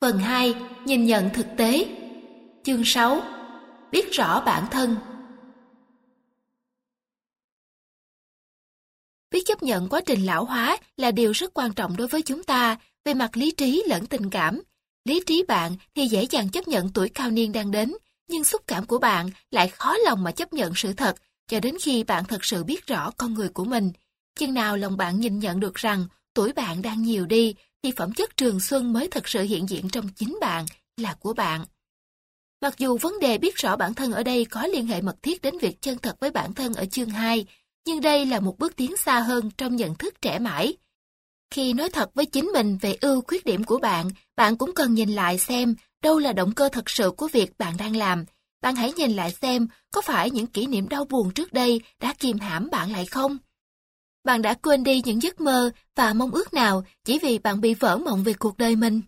Phần 2. Nhìn nhận thực tế Chương 6. Biết rõ bản thân Biết chấp nhận quá trình lão hóa là điều rất quan trọng đối với chúng ta về mặt lý trí lẫn tình cảm. Lý trí bạn thì dễ dàng chấp nhận tuổi cao niên đang đến, nhưng xúc cảm của bạn lại khó lòng mà chấp nhận sự thật cho đến khi bạn thật sự biết rõ con người của mình. Chừng nào lòng bạn nhìn nhận được rằng tuổi bạn đang nhiều đi thì phẩm chất trường xuân mới thật sự hiện diện trong chính bạn, là của bạn. Mặc dù vấn đề biết rõ bản thân ở đây có liên hệ mật thiết đến việc chân thật với bản thân ở chương 2, nhưng đây là một bước tiến xa hơn trong nhận thức trẻ mãi. Khi nói thật với chính mình về ưu khuyết điểm của bạn, bạn cũng cần nhìn lại xem đâu là động cơ thật sự của việc bạn đang làm. Bạn hãy nhìn lại xem có phải những kỷ niệm đau buồn trước đây đã kìm hãm bạn lại không? Bạn đã quên đi những giấc mơ và mong ước nào chỉ vì bạn bị vỡ mộng về cuộc đời mình.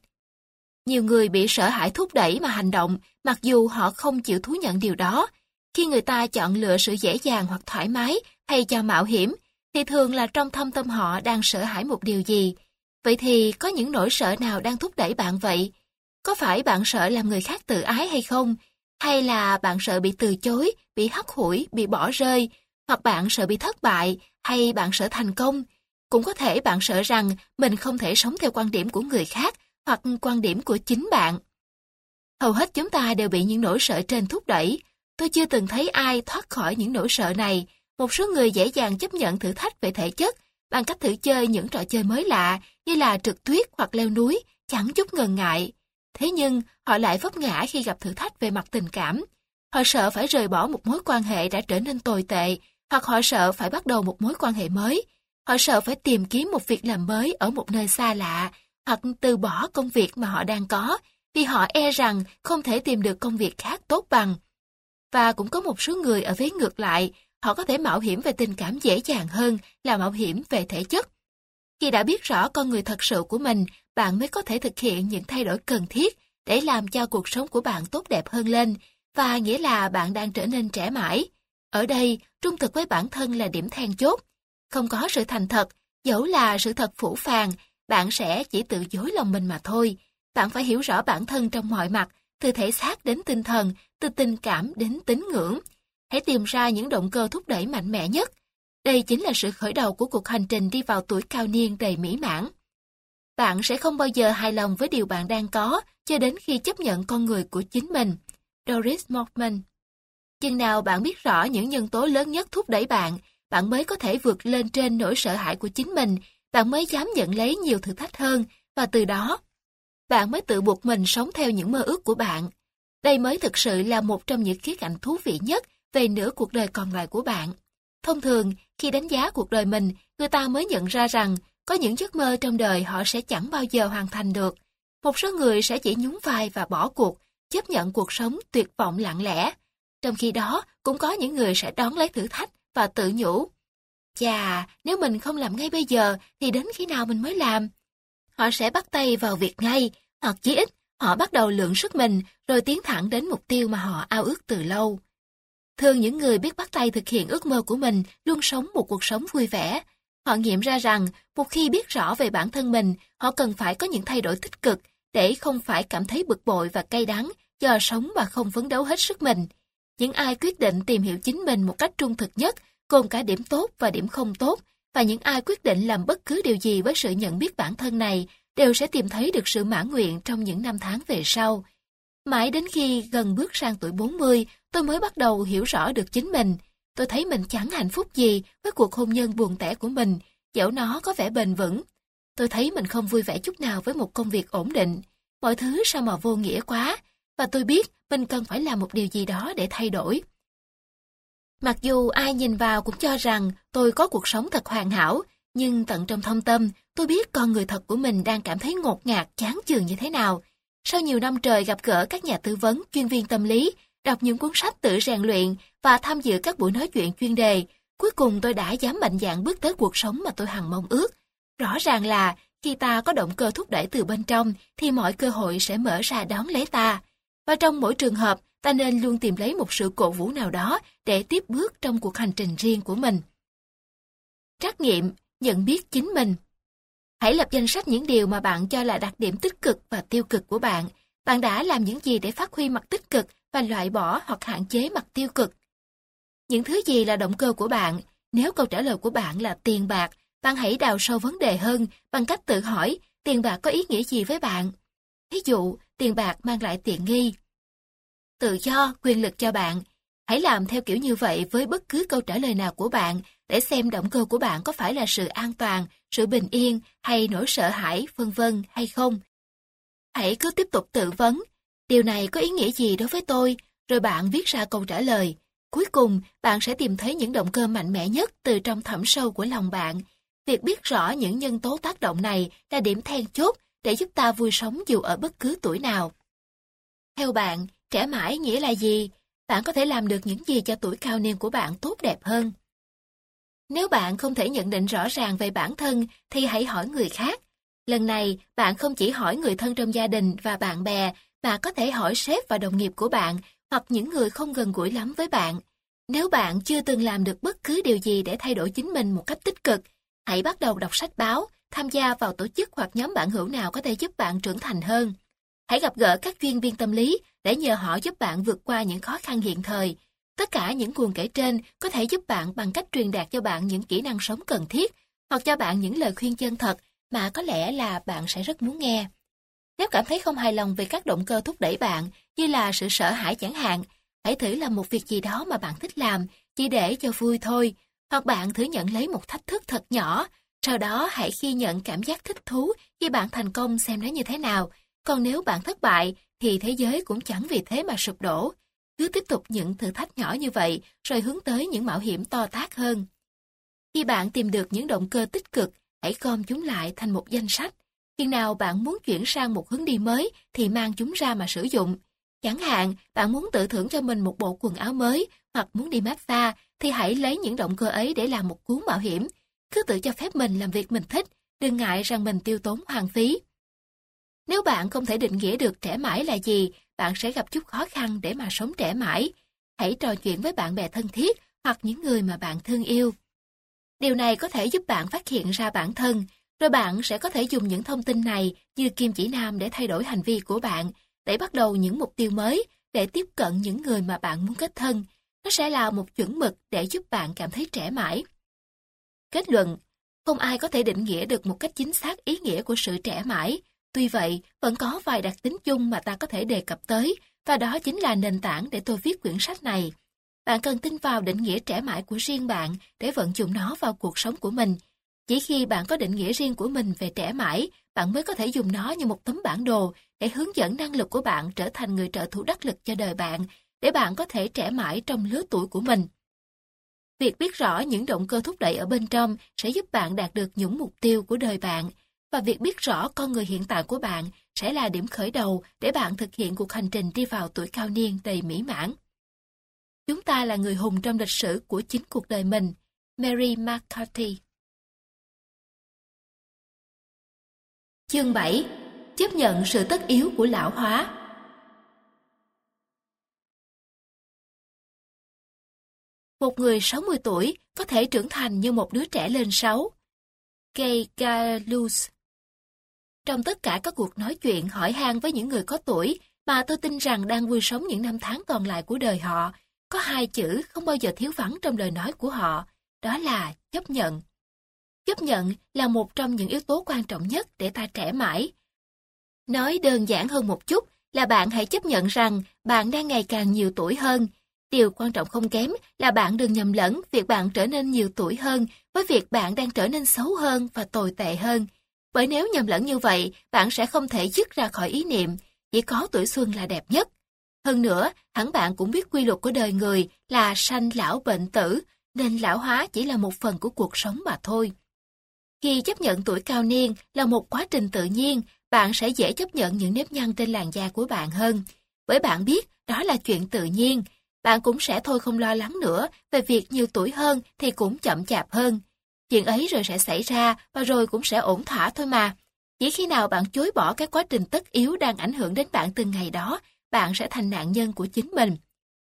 Nhiều người bị sợ hãi thúc đẩy mà hành động, mặc dù họ không chịu thú nhận điều đó. Khi người ta chọn lựa sự dễ dàng hoặc thoải mái hay cho mạo hiểm, thì thường là trong thâm tâm họ đang sợ hãi một điều gì. Vậy thì có những nỗi sợ nào đang thúc đẩy bạn vậy? Có phải bạn sợ làm người khác tự ái hay không? Hay là bạn sợ bị từ chối, bị hắt hủi, bị bỏ rơi? Hoặc bạn sợ bị thất bại, hay bạn sợ thành công? Cũng có thể bạn sợ rằng mình không thể sống theo quan điểm của người khác hoặc quan điểm của chính bạn. Hầu hết chúng ta đều bị những nỗi sợ trên thúc đẩy. Tôi chưa từng thấy ai thoát khỏi những nỗi sợ này. Một số người dễ dàng chấp nhận thử thách về thể chất bằng cách thử chơi những trò chơi mới lạ như là trượt tuyết hoặc leo núi, chẳng chút ngần ngại. Thế nhưng, họ lại vấp ngã khi gặp thử thách về mặt tình cảm. Họ sợ phải rời bỏ một mối quan hệ đã trở nên tồi tệ, hoặc họ sợ phải bắt đầu một mối quan hệ mới. Họ sợ phải tìm kiếm một việc làm mới ở một nơi xa lạ, hoặc từ bỏ công việc mà họ đang có, vì họ e rằng không thể tìm được công việc khác tốt bằng. Và cũng có một số người ở vế ngược lại, họ có thể mạo hiểm về tình cảm dễ dàng hơn là mạo hiểm về thể chất. Khi đã biết rõ con người thật sự của mình, bạn mới có thể thực hiện những thay đổi cần thiết để làm cho cuộc sống của bạn tốt đẹp hơn lên, và nghĩa là bạn đang trở nên trẻ mãi. Ở đây, trung thực với bản thân là điểm then chốt. Không có sự thành thật, dẫu là sự thật phủ phàng, bạn sẽ chỉ tự dối lòng mình mà thôi. Bạn phải hiểu rõ bản thân trong mọi mặt, từ thể xác đến tinh thần, từ tình cảm đến tín ngưỡng. Hãy tìm ra những động cơ thúc đẩy mạnh mẽ nhất. Đây chính là sự khởi đầu của cuộc hành trình đi vào tuổi cao niên đầy mỹ mãn. Bạn sẽ không bao giờ hài lòng với điều bạn đang có cho đến khi chấp nhận con người của chính mình. Doris Mortman Chừng nào bạn biết rõ những nhân tố lớn nhất thúc đẩy bạn, bạn mới có thể vượt lên trên nỗi sợ hãi của chính mình, bạn mới dám nhận lấy nhiều thử thách hơn, và từ đó, bạn mới tự buộc mình sống theo những mơ ước của bạn. Đây mới thực sự là một trong những khía cạnh thú vị nhất về nửa cuộc đời còn lại của bạn. Thông thường, khi đánh giá cuộc đời mình, người ta mới nhận ra rằng có những giấc mơ trong đời họ sẽ chẳng bao giờ hoàn thành được. Một số người sẽ chỉ nhún vai và bỏ cuộc, chấp nhận cuộc sống tuyệt vọng lặng lẽ. Trong khi đó, cũng có những người sẽ đón lấy thử thách và tự nhủ. Chà, nếu mình không làm ngay bây giờ, thì đến khi nào mình mới làm? Họ sẽ bắt tay vào việc ngay, hoặc chí ít, họ bắt đầu lượng sức mình, rồi tiến thẳng đến mục tiêu mà họ ao ước từ lâu. Thường những người biết bắt tay thực hiện ước mơ của mình luôn sống một cuộc sống vui vẻ. Họ nghiệm ra rằng, một khi biết rõ về bản thân mình, họ cần phải có những thay đổi tích cực để không phải cảm thấy bực bội và cay đắng do sống mà không phấn đấu hết sức mình. Những ai quyết định tìm hiểu chính mình một cách trung thực nhất, gồm cả điểm tốt và điểm không tốt, và những ai quyết định làm bất cứ điều gì với sự nhận biết bản thân này đều sẽ tìm thấy được sự mãn nguyện trong những năm tháng về sau. Mãi đến khi gần bước sang tuổi 40, tôi mới bắt đầu hiểu rõ được chính mình. Tôi thấy mình chẳng hạnh phúc gì với cuộc hôn nhân buồn tẻ của mình, dẫu nó có vẻ bền vững. Tôi thấy mình không vui vẻ chút nào với một công việc ổn định. Mọi thứ sao mà vô nghĩa quá, và tôi biết mình cần phải làm một điều gì đó để thay đổi. Mặc dù ai nhìn vào cũng cho rằng tôi có cuộc sống thật hoàn hảo, nhưng tận trong thâm tâm, tôi biết con người thật của mình đang cảm thấy ngột ngạt, chán chường như thế nào. Sau nhiều năm trời gặp gỡ các nhà tư vấn, chuyên viên tâm lý, đọc những cuốn sách tự rèn luyện và tham dự các buổi nói chuyện chuyên đề, cuối cùng tôi đã dám mạnh dạn bước tới cuộc sống mà tôi hằng mong ước. Rõ ràng là khi ta có động cơ thúc đẩy từ bên trong thì mọi cơ hội sẽ mở ra đón lấy ta. Và trong mỗi trường hợp, ta nên luôn tìm lấy một sự cổ vũ nào đó để tiếp bước trong cuộc hành trình riêng của mình. Trắc nghiệm, nhận biết chính mình Hãy lập danh sách những điều mà bạn cho là đặc điểm tích cực và tiêu cực của bạn. Bạn đã làm những gì để phát huy mặt tích cực và loại bỏ hoặc hạn chế mặt tiêu cực. Những thứ gì là động cơ của bạn? Nếu câu trả lời của bạn là tiền bạc, bạn hãy đào sâu vấn đề hơn bằng cách tự hỏi tiền bạc có ý nghĩa gì với bạn. Ví dụ, tiền bạc mang lại tiện nghi. Tự do, quyền lực cho bạn. Hãy làm theo kiểu như vậy với bất cứ câu trả lời nào của bạn để xem động cơ của bạn có phải là sự an toàn, sự bình yên hay nỗi sợ hãi, vân vân hay không. Hãy cứ tiếp tục tự vấn, điều này có ý nghĩa gì đối với tôi, rồi bạn viết ra câu trả lời. Cuối cùng, bạn sẽ tìm thấy những động cơ mạnh mẽ nhất từ trong thẳm sâu của lòng bạn. Việc biết rõ những nhân tố tác động này là điểm then chốt để giúp ta vui sống dù ở bất cứ tuổi nào. Theo bạn, trẻ mãi nghĩa là gì? Bạn có thể làm được những gì cho tuổi cao niên của bạn tốt đẹp hơn? Nếu bạn không thể nhận định rõ ràng về bản thân thì hãy hỏi người khác. Lần này, bạn không chỉ hỏi người thân trong gia đình và bạn bè, mà có thể hỏi sếp và đồng nghiệp của bạn hoặc những người không gần gũi lắm với bạn. Nếu bạn chưa từng làm được bất cứ điều gì để thay đổi chính mình một cách tích cực, hãy bắt đầu đọc sách báo, tham gia vào tổ chức hoặc nhóm bạn hữu nào có thể giúp bạn trưởng thành hơn. Hãy gặp gỡ các chuyên viên tâm lý để nhờ họ giúp bạn vượt qua những khó khăn hiện thời. Tất cả những nguồn kể trên có thể giúp bạn bằng cách truyền đạt cho bạn những kỹ năng sống cần thiết hoặc cho bạn những lời khuyên chân thật mà có lẽ là bạn sẽ rất muốn nghe. Nếu cảm thấy không hài lòng về các động cơ thúc đẩy bạn, như là sự sợ hãi chẳng hạn, hãy thử làm một việc gì đó mà bạn thích làm, chỉ để cho vui thôi, hoặc bạn thử nhận lấy một thách thức thật nhỏ, sau đó hãy khi nhận cảm giác thích thú khi bạn thành công xem nó như thế nào. Còn nếu bạn thất bại, thì thế giới cũng chẳng vì thế mà sụp đổ. Cứ tiếp tục những thử thách nhỏ như vậy, rồi hướng tới những mạo hiểm to tát hơn. Khi bạn tìm được những động cơ tích cực, hãy gom chúng lại thành một danh sách. Khi nào bạn muốn chuyển sang một hướng đi mới thì mang chúng ra mà sử dụng. Chẳng hạn, bạn muốn tự thưởng cho mình một bộ quần áo mới hoặc muốn đi massage thì hãy lấy những động cơ ấy để làm một cuốn mạo hiểm. Cứ tự cho phép mình làm việc mình thích, đừng ngại rằng mình tiêu tốn hoang phí. Nếu bạn không thể định nghĩa được trẻ mãi là gì, bạn sẽ gặp chút khó khăn để mà sống trẻ mãi. Hãy trò chuyện với bạn bè thân thiết hoặc những người mà bạn thương yêu. Điều này có thể giúp bạn phát hiện ra bản thân, rồi bạn sẽ có thể dùng những thông tin này như kim chỉ nam để thay đổi hành vi của bạn, để bắt đầu những mục tiêu mới, để tiếp cận những người mà bạn muốn kết thân. Nó sẽ là một chuẩn mực để giúp bạn cảm thấy trẻ mãi. Kết luận, không ai có thể định nghĩa được một cách chính xác ý nghĩa của sự trẻ mãi. Tuy vậy, vẫn có vài đặc tính chung mà ta có thể đề cập tới, và đó chính là nền tảng để tôi viết quyển sách này. Bạn cần tin vào định nghĩa trẻ mãi của riêng bạn để vận dụng nó vào cuộc sống của mình. Chỉ khi bạn có định nghĩa riêng của mình về trẻ mãi, bạn mới có thể dùng nó như một tấm bản đồ để hướng dẫn năng lực của bạn trở thành người trợ thủ đắc lực cho đời bạn, để bạn có thể trẻ mãi trong lứa tuổi của mình. Việc biết rõ những động cơ thúc đẩy ở bên trong sẽ giúp bạn đạt được những mục tiêu của đời bạn, và việc biết rõ con người hiện tại của bạn sẽ là điểm khởi đầu để bạn thực hiện cuộc hành trình đi vào tuổi cao niên đầy mỹ mãn. Chúng ta là người hùng trong lịch sử của chính cuộc đời mình. Mary McCarthy Chương 7 Chấp nhận sự tất yếu của lão hóa Một người 60 tuổi có thể trưởng thành như một đứa trẻ lên 6. Gay Galus Trong tất cả các cuộc nói chuyện hỏi han với những người có tuổi mà tôi tin rằng đang vui sống những năm tháng còn lại của đời họ, có hai chữ không bao giờ thiếu vắng trong lời nói của họ, đó là chấp nhận. Chấp nhận là một trong những yếu tố quan trọng nhất để ta trẻ mãi. Nói đơn giản hơn một chút là bạn hãy chấp nhận rằng bạn đang ngày càng nhiều tuổi hơn. Điều quan trọng không kém là bạn đừng nhầm lẫn việc bạn trở nên nhiều tuổi hơn với việc bạn đang trở nên xấu hơn và tồi tệ hơn. Bởi nếu nhầm lẫn như vậy, bạn sẽ không thể dứt ra khỏi ý niệm, chỉ có tuổi xuân là đẹp nhất. Hơn nữa, hẳn bạn cũng biết quy luật của đời người là sanh lão bệnh tử, nên lão hóa chỉ là một phần của cuộc sống mà thôi. Khi chấp nhận tuổi cao niên là một quá trình tự nhiên, bạn sẽ dễ chấp nhận những nếp nhăn trên làn da của bạn hơn. Bởi bạn biết đó là chuyện tự nhiên, bạn cũng sẽ thôi không lo lắng nữa về việc nhiều tuổi hơn thì cũng chậm chạp hơn. Chuyện ấy rồi sẽ xảy ra và rồi cũng sẽ ổn thỏa thôi mà. Chỉ khi nào bạn chối bỏ cái quá trình tất yếu đang ảnh hưởng đến bạn từng ngày đó bạn sẽ thành nạn nhân của chính mình.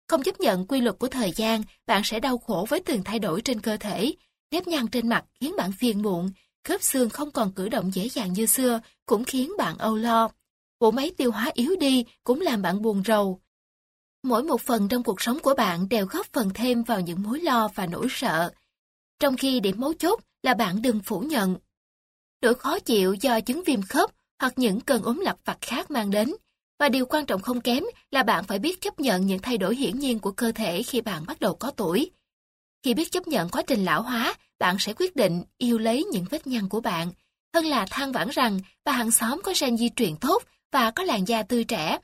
Không chấp nhận quy luật của thời gian, bạn sẽ đau khổ với từng thay đổi trên cơ thể. Nếp nhăn trên mặt khiến bạn phiền muộn, khớp xương không còn cử động dễ dàng như xưa cũng khiến bạn âu lo. Bộ máy tiêu hóa yếu đi cũng làm bạn buồn rầu. Mỗi một phần trong cuộc sống của bạn đều góp phần thêm vào những mối lo và nỗi sợ. Trong khi điểm mấu chốt là bạn đừng phủ nhận. Nỗi khó chịu do chứng viêm khớp hoặc những cơn ốm lặt vặt khác mang đến. Và điều quan trọng không kém là bạn phải biết chấp nhận những thay đổi hiển nhiên của cơ thể khi bạn bắt đầu có tuổi. Khi biết chấp nhận quá trình lão hóa, bạn sẽ quyết định yêu lấy những vết nhăn của bạn, hơn là than vãn rằng bà hàng xóm có gen di truyền tốt và có làn da tươi trẻ.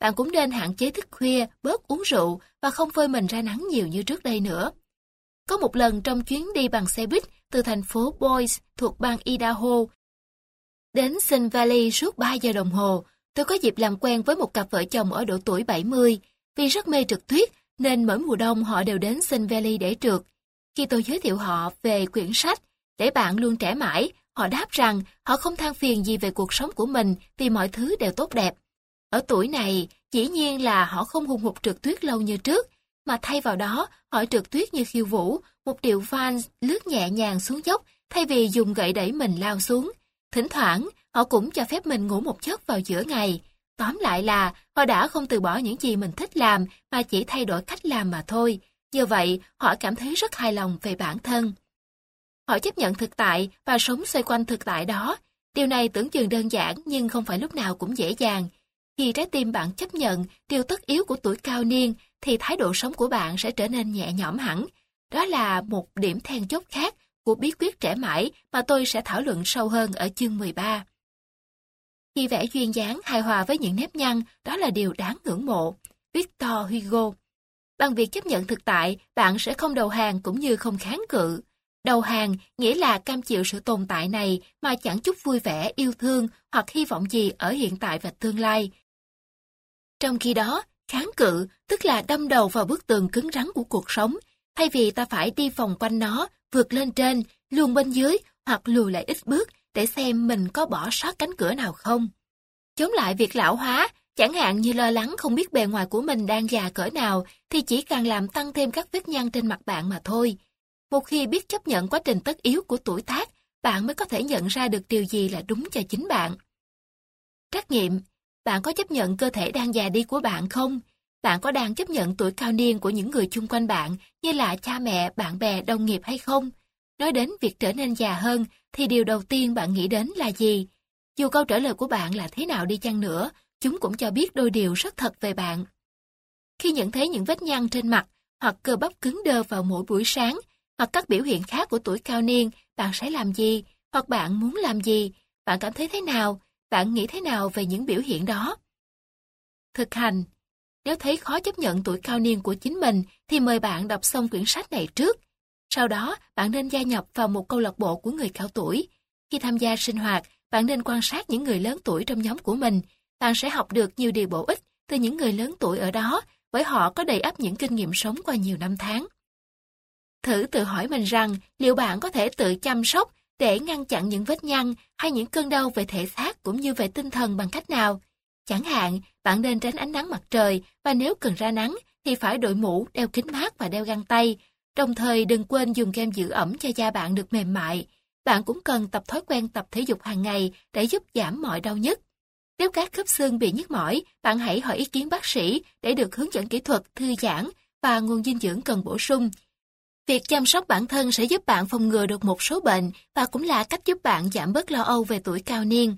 Bạn cũng nên hạn chế thức khuya, bớt uống rượu và không phơi mình ra nắng nhiều như trước đây nữa. Có một lần trong chuyến đi bằng xe buýt từ thành phố Boise thuộc bang Idaho đến Sun Valley suốt 3 giờ đồng hồ, tôi có dịp làm quen với một cặp vợ chồng ở độ tuổi 70. Vì rất mê trượt tuyết nên mỗi mùa đông họ đều đến Sun Valley để trượt. Khi tôi giới thiệu họ về quyển sách để bạn luôn trẻ mãi, họ đáp rằng họ không than phiền gì về cuộc sống của mình vì mọi thứ đều tốt đẹp. Ở tuổi này, dĩ nhiên là họ không hùng hục trượt tuyết lâu như trước, mà thay vào đó họ trượt tuyết như khiêu vũ, một điệu van lướt nhẹ nhàng xuống dốc thay vì dùng gậy đẩy mình lao xuống. Thỉnh thoảng, họ cũng cho phép mình ngủ một giấc vào giữa ngày. Tóm lại là họ đã không từ bỏ những gì mình thích làm mà chỉ thay đổi cách làm mà thôi. Như vậy, họ cảm thấy rất hài lòng về bản thân. Họ chấp nhận thực tại và sống xoay quanh thực tại đó. Điều này tưởng chừng đơn giản nhưng không phải lúc nào cũng dễ dàng. Khi trái tim bạn chấp nhận điều tất yếu của tuổi cao niên thì thái độ sống của bạn sẽ trở nên nhẹ nhõm hẳn. Đó là một điểm then chốt khác của bí quyết trẻ mãi mà tôi sẽ thảo luận sâu hơn ở chương 13. Khi vẽ duyên dáng hài hòa với những nếp nhăn, đó là điều đáng ngưỡng mộ. Victor Hugo Bằng việc chấp nhận thực tại, bạn sẽ không đầu hàng cũng như không kháng cự. Đầu hàng nghĩa là cam chịu sự tồn tại này mà chẳng chút vui vẻ, yêu thương hoặc hy vọng gì ở hiện tại và tương lai. Trong khi đó, kháng cự tức là đâm đầu vào bức tường cứng rắn của cuộc sống, thay vì ta phải đi vòng quanh nó, vượt lên trên, luồn bên dưới hoặc lùi lại ít bước để xem mình có bỏ sót cánh cửa nào không. Chống lại việc lão hóa, chẳng hạn như lo lắng không biết bề ngoài của mình đang già cỡ nào thì chỉ càng làm tăng thêm các vết nhăn trên mặt bạn mà thôi. Một khi biết chấp nhận quá trình tất yếu của tuổi tác, bạn mới có thể nhận ra được điều gì là đúng cho chính bạn. Trắc nghiệm, bạn có chấp nhận cơ thể đang già đi của bạn không? Bạn có đang chấp nhận tuổi cao niên của những người chung quanh bạn như là cha mẹ, bạn bè, đồng nghiệp hay không? Nói đến việc trở nên già hơn thì điều đầu tiên bạn nghĩ đến là gì? Dù câu trả lời của bạn là thế nào đi chăng nữa, chúng cũng cho biết đôi điều rất thật về bạn. Khi nhận thấy những vết nhăn trên mặt hoặc cơ bắp cứng đơ vào mỗi buổi sáng hoặc các biểu hiện khác của tuổi cao niên, bạn sẽ làm gì? Hoặc bạn muốn làm gì? Bạn cảm thấy thế nào? Bạn nghĩ thế nào về những biểu hiện đó? Thực hành Nếu thấy khó chấp nhận tuổi cao niên của chính mình, thì mời bạn đọc xong quyển sách này trước. Sau đó, bạn nên gia nhập vào một câu lạc bộ của người cao tuổi. Khi tham gia sinh hoạt, bạn nên quan sát những người lớn tuổi trong nhóm của mình. Bạn sẽ học được nhiều điều bổ ích từ những người lớn tuổi ở đó, bởi họ có đầy ắp những kinh nghiệm sống qua nhiều năm tháng. Thử tự hỏi mình rằng liệu bạn có thể tự chăm sóc để ngăn chặn những vết nhăn hay những cơn đau về thể xác cũng như về tinh thần bằng cách nào. Chẳng hạn, bạn nên tránh ánh nắng mặt trời và nếu cần ra nắng thì phải đội mũ, đeo kính mát và đeo găng tay. Đồng thời đừng quên dùng kem giữ ẩm cho da bạn được mềm mại. Bạn cũng cần tập thói quen tập thể dục hàng ngày để giúp giảm mọi đau nhức. Nếu các khớp xương bị nhức mỏi, bạn hãy hỏi ý kiến bác sĩ để được hướng dẫn kỹ thuật, thư giãn và nguồn dinh dưỡng cần bổ sung. Việc chăm sóc bản thân sẽ giúp bạn phòng ngừa được một số bệnh và cũng là cách giúp bạn giảm bớt lo âu về tuổi cao niên.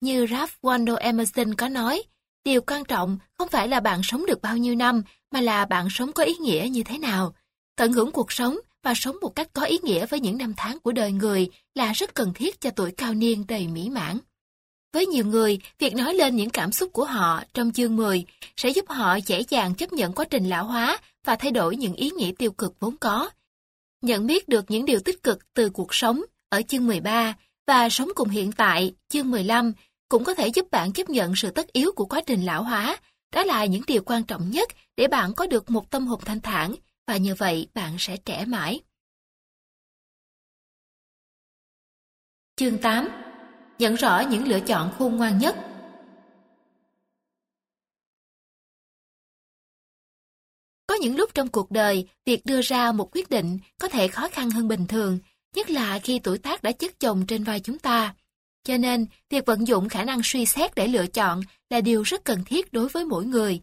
Như Ralph Waldo Emerson có nói, điều quan trọng không phải là bạn sống được bao nhiêu năm, mà là bạn sống có ý nghĩa như thế nào. Tận hưởng cuộc sống và sống một cách có ý nghĩa với những năm tháng của đời người là rất cần thiết cho tuổi cao niên đầy mỹ mãn. Với nhiều người, việc nói lên những cảm xúc của họ trong chương 10 sẽ giúp họ dễ dàng chấp nhận quá trình lão hóa và thay đổi những ý nghĩ tiêu cực vốn có. Nhận biết được những điều tích cực từ cuộc sống ở chương 13 và sống cùng hiện tại chương 15 cũng có thể giúp bạn chấp nhận sự tất yếu của quá trình lão hóa. Đó là những điều quan trọng nhất để bạn có được một tâm hồn thanh thản và như vậy bạn sẽ trẻ mãi. Chương 8 Nhận rõ những lựa chọn khôn ngoan nhất Có những lúc trong cuộc đời, việc đưa ra một quyết định có thể khó khăn hơn bình thường. nhất là khi tuổi tác đã chất chồng trên vai chúng ta. Cho nên, việc vận dụng khả năng suy xét để lựa chọn là điều rất cần thiết đối với mỗi người.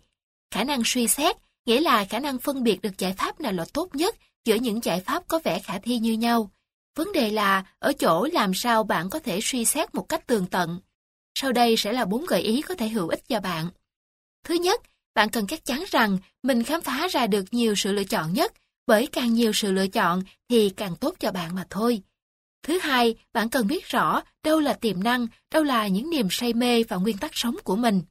Khả năng suy xét nghĩa là khả năng phân biệt được giải pháp nào là tốt nhất giữa những giải pháp có vẻ khả thi như nhau. Vấn đề là ở chỗ làm sao bạn có thể suy xét một cách tường tận. Sau đây sẽ là bốn gợi ý có thể hữu ích cho bạn. Thứ nhất, bạn cần chắc chắn rằng mình khám phá ra được nhiều sự lựa chọn nhất, bởi càng nhiều sự lựa chọn thì càng tốt cho bạn mà thôi. Thứ hai, bạn cần biết rõ đâu là tiềm năng, đâu là những niềm say mê và nguyên tắc sống của mình.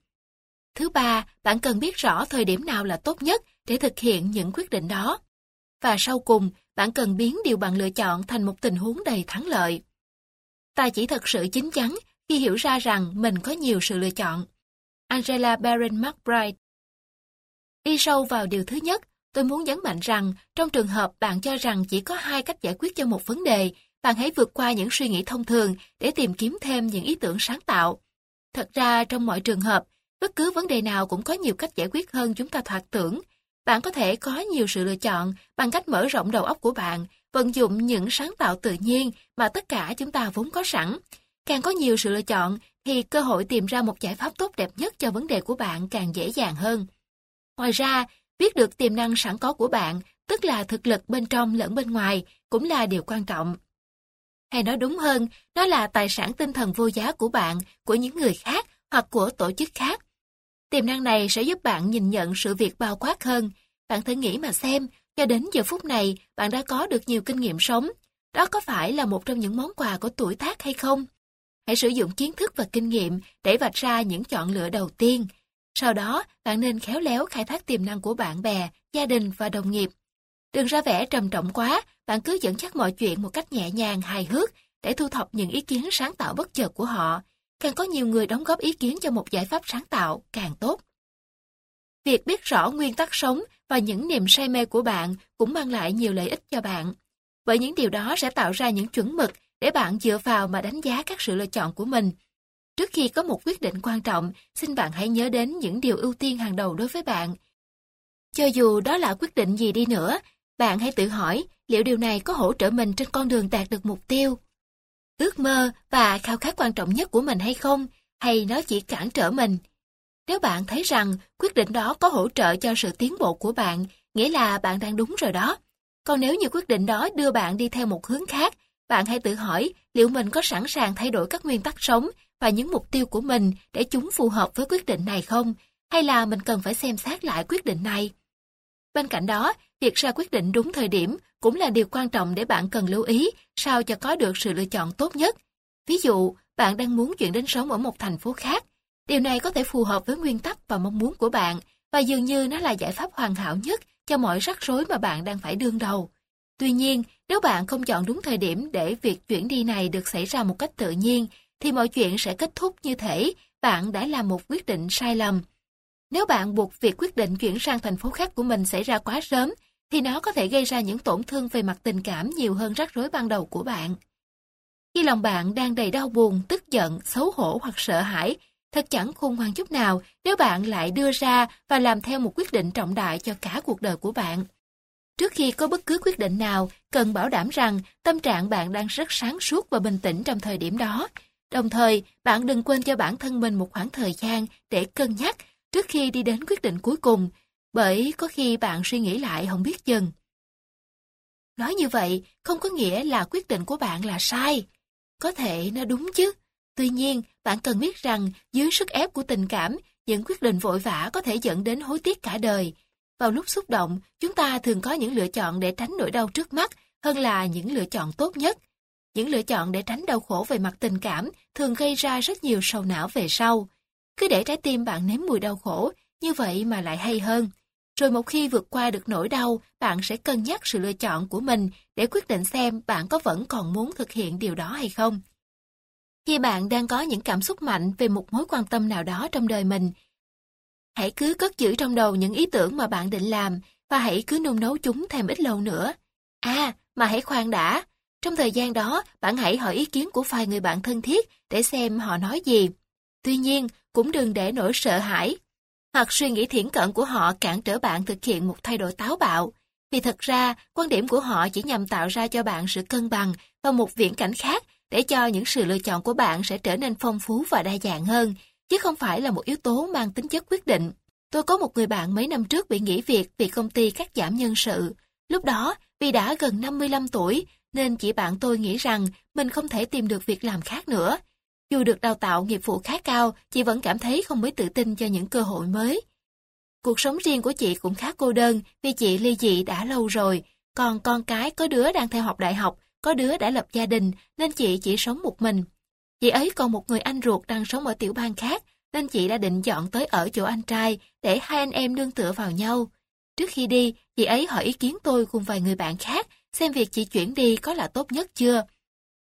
Thứ ba, bạn cần biết rõ thời điểm nào là tốt nhất để thực hiện những quyết định đó. Và sau cùng, bạn cần biến điều bạn lựa chọn thành một tình huống đầy thắng lợi. Ta chỉ thật sự chín chắn khi hiểu ra rằng mình có nhiều sự lựa chọn. Angela Barron McBride Đi sâu vào điều thứ nhất, tôi muốn nhấn mạnh rằng trong trường hợp bạn cho rằng chỉ có hai cách giải quyết cho một vấn đề, bạn hãy vượt qua những suy nghĩ thông thường để tìm kiếm thêm những ý tưởng sáng tạo. Thật ra, trong mọi trường hợp, bất cứ vấn đề nào cũng có nhiều cách giải quyết hơn chúng ta thoạt tưởng. Bạn có thể có nhiều sự lựa chọn bằng cách mở rộng đầu óc của bạn, vận dụng những sáng tạo tự nhiên mà tất cả chúng ta vốn có sẵn. Càng có nhiều sự lựa chọn thì cơ hội tìm ra một giải pháp tốt đẹp nhất cho vấn đề của bạn càng dễ dàng hơn. Ngoài ra, biết được tiềm năng sẵn có của bạn, tức là thực lực bên trong lẫn bên ngoài, cũng là điều quan trọng. Hay nói đúng hơn, nó là tài sản tinh thần vô giá của bạn, của những người khác hoặc của tổ chức khác. Tiềm năng này sẽ giúp bạn nhìn nhận sự việc bao quát hơn. Bạn thử nghĩ mà xem, cho đến giờ phút này, bạn đã có được nhiều kinh nghiệm sống. Đó có phải là một trong những món quà của tuổi tác hay không? Hãy sử dụng kiến thức và kinh nghiệm để vạch ra những chọn lựa đầu tiên. Sau đó, bạn nên khéo léo khai thác tiềm năng của bạn bè, gia đình và đồng nghiệp. Đừng ra vẻ trầm trọng quá, bạn cứ dẫn dắt mọi chuyện một cách nhẹ nhàng, hài hước để thu thập những ý kiến sáng tạo bất chợt của họ. Càng có nhiều người đóng góp ý kiến cho một giải pháp sáng tạo, càng tốt. Việc biết rõ nguyên tắc sống và những niềm say mê của bạn cũng mang lại nhiều lợi ích cho bạn. Bởi những điều đó sẽ tạo ra những chuẩn mực để bạn dựa vào mà đánh giá các sự lựa chọn của mình. Trước khi có một quyết định quan trọng, xin bạn hãy nhớ đến những điều ưu tiên hàng đầu đối với bạn. Cho dù đó là quyết định gì đi nữa, bạn hãy tự hỏi liệu điều này có hỗ trợ mình trên con đường đạt được mục tiêu. Ước mơ và khao khát quan trọng nhất của mình hay không, hay nó chỉ cản trở mình. Nếu bạn thấy rằng quyết định đó có hỗ trợ cho sự tiến bộ của bạn, nghĩa là bạn đang đúng rồi đó. Còn nếu như quyết định đó đưa bạn đi theo một hướng khác, bạn hãy tự hỏi liệu mình có sẵn sàng thay đổi các nguyên tắc sống và những mục tiêu của mình để chúng phù hợp với quyết định này không, hay là mình cần phải xem xét lại quyết định này. Bên cạnh đó, việc ra quyết định đúng thời điểm cũng là điều quan trọng để bạn cần lưu ý sao cho có được sự lựa chọn tốt nhất. Ví dụ, bạn đang muốn chuyển đến sống ở một thành phố khác. Điều này có thể phù hợp với nguyên tắc và mong muốn của bạn và dường như nó là giải pháp hoàn hảo nhất cho mọi rắc rối mà bạn đang phải đương đầu. Tuy nhiên, nếu bạn không chọn đúng thời điểm để việc chuyển đi này được xảy ra một cách tự nhiên, thì mọi chuyện sẽ kết thúc như thể bạn đã làm một quyết định sai lầm. Nếu bạn buộc việc quyết định chuyển sang thành phố khác của mình xảy ra quá sớm, thì nó có thể gây ra những tổn thương về mặt tình cảm nhiều hơn rắc rối ban đầu của bạn. Khi lòng bạn đang đầy đau buồn, tức giận, xấu hổ hoặc sợ hãi, thật chẳng khôn ngoan chút nào nếu bạn lại đưa ra và làm theo một quyết định trọng đại cho cả cuộc đời của bạn. Trước khi có bất cứ quyết định nào, cần bảo đảm rằng tâm trạng bạn đang rất sáng suốt và bình tĩnh trong thời điểm đó. Đồng thời, bạn đừng quên cho bản thân mình một khoảng thời gian để cân nhắc trước khi đi đến quyết định cuối cùng, bởi có khi bạn suy nghĩ lại không biết chừng. Nói như vậy không có nghĩa là quyết định của bạn là sai. Có thể nó đúng chứ. Tuy nhiên, bạn cần biết rằng dưới sức ép của tình cảm, những quyết định vội vã có thể dẫn đến hối tiếc cả đời. Vào lúc xúc động, chúng ta thường có những lựa chọn để tránh nỗi đau trước mắt hơn là những lựa chọn tốt nhất. Những lựa chọn để tránh đau khổ về mặt tình cảm thường gây ra rất nhiều sầu não về sau. Cứ để trái tim bạn nếm mùi đau khổ, như vậy mà lại hay hơn. Rồi một khi vượt qua được nỗi đau, bạn sẽ cân nhắc sự lựa chọn của mình để quyết định xem bạn có vẫn còn muốn thực hiện điều đó hay không. Khi bạn đang có những cảm xúc mạnh về một mối quan tâm nào đó trong đời mình, hãy cứ cất giữ trong đầu những ý tưởng mà bạn định làm và hãy cứ nung nấu chúng thêm ít lâu nữa. À, mà hãy khoan đã. Trong thời gian đó, bạn hãy hỏi ý kiến của vài người bạn thân thiết để xem họ nói gì. Tuy nhiên, cũng đừng để nỗi sợ hãi hoặc suy nghĩ thiển cận của họ cản trở bạn thực hiện một thay đổi táo bạo. Vì thật ra, quan điểm của họ chỉ nhằm tạo ra cho bạn sự cân bằng và một viễn cảnh khác để cho những sự lựa chọn của bạn sẽ trở nên phong phú và đa dạng hơn, chứ không phải là một yếu tố mang tính chất quyết định. Tôi có một người bạn mấy năm trước bị nghỉ việc vì công ty cắt giảm nhân sự. Lúc đó, vì đã gần 55 tuổi, nên chị bạn tôi nghĩ rằng mình không thể tìm được việc làm khác nữa. Dù được đào tạo nghiệp vụ khá cao, chị vẫn cảm thấy không mấy tự tin cho những cơ hội mới. Cuộc sống riêng của chị cũng khá cô đơn vì chị ly dị đã lâu rồi, còn con cái có đứa đang theo học đại học, có đứa đã lập gia đình nên chị chỉ sống một mình. Chị ấy còn một người anh ruột đang sống ở tiểu bang khác nên chị đã định dọn tới ở chỗ anh trai để hai anh em nương tựa vào nhau. Trước khi đi, chị ấy hỏi ý kiến tôi cùng vài người bạn khác xem việc chị chuyển đi có là tốt nhất chưa.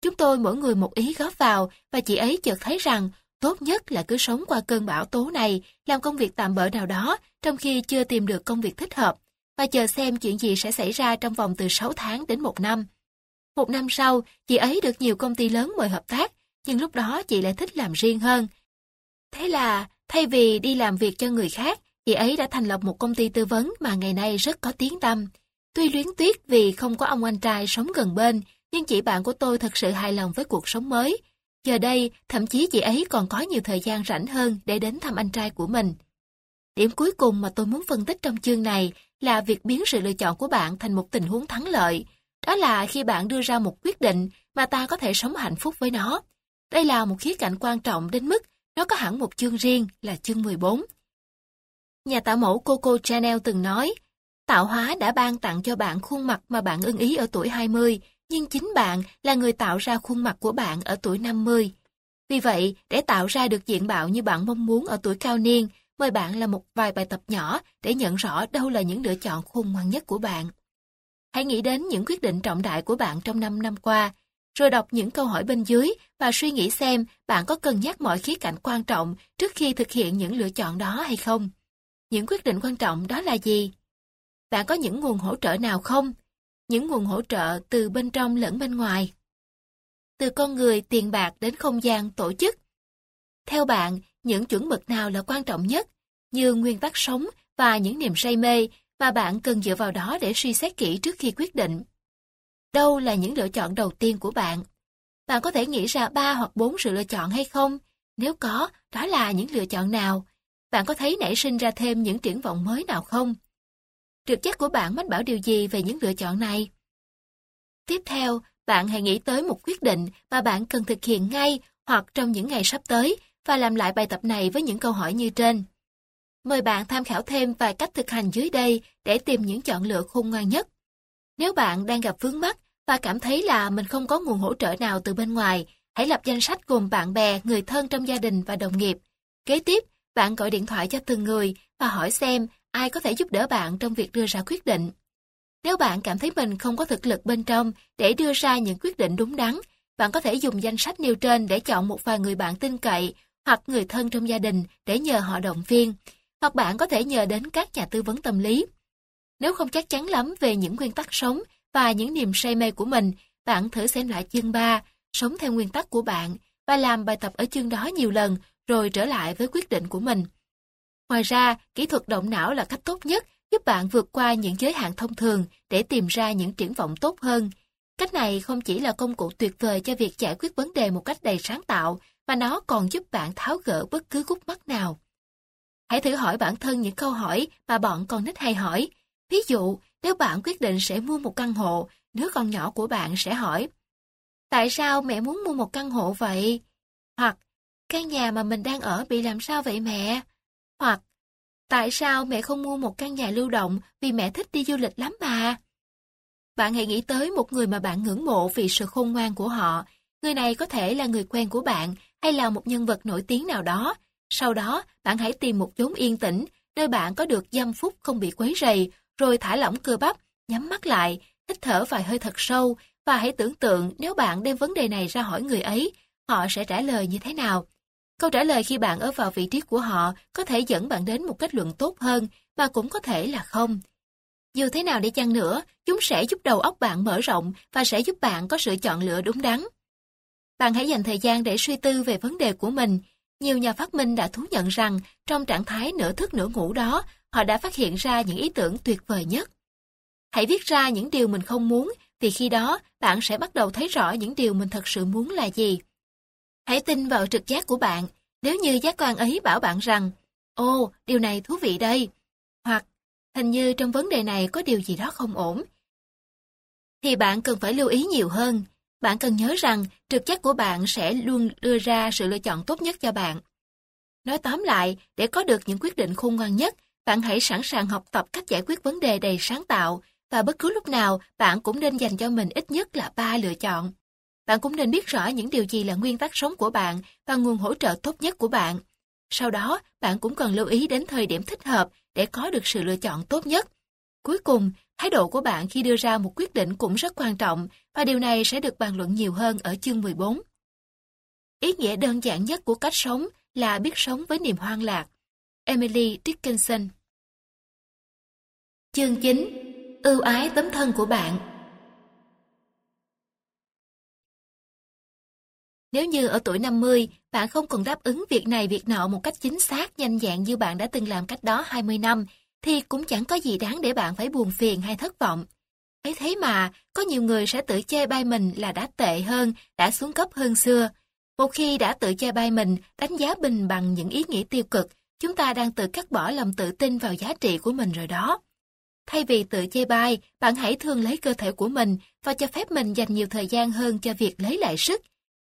Chúng tôi mỗi người một ý góp vào và chị ấy chợt thấy rằng tốt nhất là cứ sống qua cơn bão tố này, làm công việc tạm bỡ nào đó trong khi chưa tìm được công việc thích hợp và chờ xem chuyện gì sẽ xảy ra trong vòng từ 6 tháng đến một năm. Một năm sau, chị ấy được nhiều công ty lớn mời hợp tác, nhưng lúc đó chị lại thích làm riêng hơn. Thế là, thay vì đi làm việc cho người khác, chị ấy đã thành lập một công ty tư vấn mà ngày nay rất có tiếng tăm. Tuy luyến tiếc vì không có ông anh trai sống gần bên, nhưng chị bạn của tôi thật sự hài lòng với cuộc sống mới. Giờ đây, thậm chí chị ấy còn có nhiều thời gian rảnh hơn để đến thăm anh trai của mình. Điểm cuối cùng mà tôi muốn phân tích trong chương này là việc biến sự lựa chọn của bạn thành một tình huống thắng lợi. Đó là khi bạn đưa ra một quyết định mà ta có thể sống hạnh phúc với nó. Đây là một khía cạnh quan trọng đến mức nó có hẳn một chương riêng là chương 14. Nhà tạo mẫu Coco Chanel từng nói, tạo hóa đã ban tặng cho bạn khuôn mặt mà bạn ưng ý ở tuổi 20, nhưng chính bạn là người tạo ra khuôn mặt của bạn ở tuổi 50. Vì vậy, để tạo ra được diện mạo như bạn mong muốn ở tuổi cao niên, mời bạn làm một vài bài tập nhỏ để nhận rõ đâu là những lựa chọn khôn ngoan nhất của bạn. Hãy nghĩ đến những quyết định trọng đại của bạn trong 5 năm qua, rồi đọc những câu hỏi bên dưới và suy nghĩ xem bạn có cân nhắc mọi khía cạnh quan trọng trước khi thực hiện những lựa chọn đó hay không. Những quyết định quan trọng đó là gì? Bạn có những nguồn hỗ trợ nào không? Những nguồn hỗ trợ từ bên trong lẫn bên ngoài. Từ con người, tiền bạc đến không gian, tổ chức. Theo bạn, những chuẩn mực nào là quan trọng nhất, như nguyên tắc sống và những niềm say mê mà bạn cần dựa vào đó để suy xét kỹ trước khi quyết định. Đâu là những lựa chọn đầu tiên của bạn? Bạn có thể nghĩ ra ba hoặc bốn sự lựa chọn hay không? Nếu có, đó là những lựa chọn nào? Bạn có thấy nảy sinh ra thêm những triển vọng mới nào không? Trực giác của bạn mách bảo điều gì về những lựa chọn này? Tiếp theo, bạn hãy nghĩ tới một quyết định mà bạn cần thực hiện ngay hoặc trong những ngày sắp tới và làm lại bài tập này với những câu hỏi như trên. Mời bạn tham khảo thêm vài cách thực hành dưới đây để tìm những chọn lựa khôn ngoan nhất. Nếu bạn đang gặp vướng mắt và cảm thấy là mình không có nguồn hỗ trợ nào từ bên ngoài, hãy lập danh sách gồm bạn bè, người thân trong gia đình và đồng nghiệp. Kế tiếp, bạn gọi điện thoại cho từng người và hỏi xem ai có thể giúp đỡ bạn trong việc đưa ra quyết định. Nếu bạn cảm thấy mình không có thực lực bên trong để đưa ra những quyết định đúng đắn, bạn có thể dùng danh sách nêu trên để chọn một vài người bạn tin cậy hoặc người thân trong gia đình để nhờ họ động viên, hoặc bạn có thể nhờ đến các nhà tư vấn tâm lý. Nếu không chắc chắn lắm về những nguyên tắc sống và những niềm say mê của mình, bạn thử xem lại chương 3, sống theo nguyên tắc của bạn, và làm bài tập ở chương đó nhiều lần rồi trở lại với quyết định của mình. Ngoài ra, kỹ thuật động não là cách tốt nhất giúp bạn vượt qua những giới hạn thông thường để tìm ra những triển vọng tốt hơn. Cách này không chỉ là công cụ tuyệt vời cho việc giải quyết vấn đề một cách đầy sáng tạo, mà nó còn giúp bạn tháo gỡ bất cứ khúc mắc nào. Hãy thử hỏi bản thân những câu hỏi mà bọn con nít hay hỏi. Ví dụ, nếu bạn quyết định sẽ mua một căn hộ, đứa con nhỏ của bạn sẽ hỏi Tại sao mẹ muốn mua một căn hộ vậy? Hoặc, căn nhà mà mình đang ở bị làm sao vậy mẹ? Hoặc, tại sao mẹ không mua một căn nhà lưu động vì mẹ thích đi du lịch lắm mà? Bạn hãy nghĩ tới một người mà bạn ngưỡng mộ vì sự khôn ngoan của họ. Người này có thể là người quen của bạn hay là một nhân vật nổi tiếng nào đó. Sau đó, bạn hãy tìm một chốn yên tĩnh, nơi bạn có được dăm phút không bị quấy rầy, rồi thả lỏng cơ bắp, nhắm mắt lại, hít thở vài hơi thật sâu, và hãy tưởng tượng nếu bạn đem vấn đề này ra hỏi người ấy, họ sẽ trả lời như thế nào. Câu trả lời khi bạn ở vào vị trí của họ có thể dẫn bạn đến một kết luận tốt hơn, mà cũng có thể là không. Dù thế nào đi chăng nữa, chúng sẽ giúp đầu óc bạn mở rộng và sẽ giúp bạn có sự chọn lựa đúng đắn. Bạn hãy dành thời gian để suy tư về vấn đề của mình. Nhiều nhà phát minh đã thú nhận rằng trong trạng thái nửa thức nửa ngủ đó, họ đã phát hiện ra những ý tưởng tuyệt vời nhất. Hãy viết ra những điều mình không muốn, vì khi đó bạn sẽ bắt đầu thấy rõ những điều mình thật sự muốn là gì. Hãy tin vào trực giác của bạn. Nếu như giác quan ấy bảo bạn rằng, Ồ, điều này thú vị đây. Hoặc, hình như trong vấn đề này có điều gì đó không ổn. Thì bạn cần phải lưu ý nhiều hơn. Bạn cần nhớ rằng trực giác của bạn sẽ luôn đưa ra sự lựa chọn tốt nhất cho bạn. Nói tóm lại, để có được những quyết định khôn ngoan nhất, bạn hãy sẵn sàng học tập cách giải quyết vấn đề đầy sáng tạo và bất cứ lúc nào bạn cũng nên dành cho mình ít nhất là ba lựa chọn. Bạn cũng nên biết rõ những điều gì là nguyên tắc sống của bạn và nguồn hỗ trợ tốt nhất của bạn. Sau đó, bạn cũng cần lưu ý đến thời điểm thích hợp để có được sự lựa chọn tốt nhất. Cuối cùng, thái độ của bạn khi đưa ra một quyết định cũng rất quan trọng và điều này sẽ được bàn luận nhiều hơn ở chương 14. Ý nghĩa đơn giản nhất của cách sống là biết sống với niềm hoang lạc. Emily Dickinson Chương 9 Ưu ái tấm thân của bạn Nếu như ở tuổi 50, bạn không còn đáp ứng việc này việc nọ một cách chính xác, nhanh dạng như bạn đã từng làm cách đó 20 năm, thì cũng chẳng có gì đáng để bạn phải buồn phiền hay thất vọng. Ấy thế mà, có nhiều người sẽ tự chê bai mình là đã tệ hơn, đã xuống cấp hơn xưa. Một khi đã tự chê bai mình, đánh giá bình bằng những ý nghĩ tiêu cực, chúng ta đang tự cắt bỏ lòng tự tin vào giá trị của mình rồi đó. Thay vì tự chê bai, bạn hãy thương lấy cơ thể của mình và cho phép mình dành nhiều thời gian hơn cho việc lấy lại sức,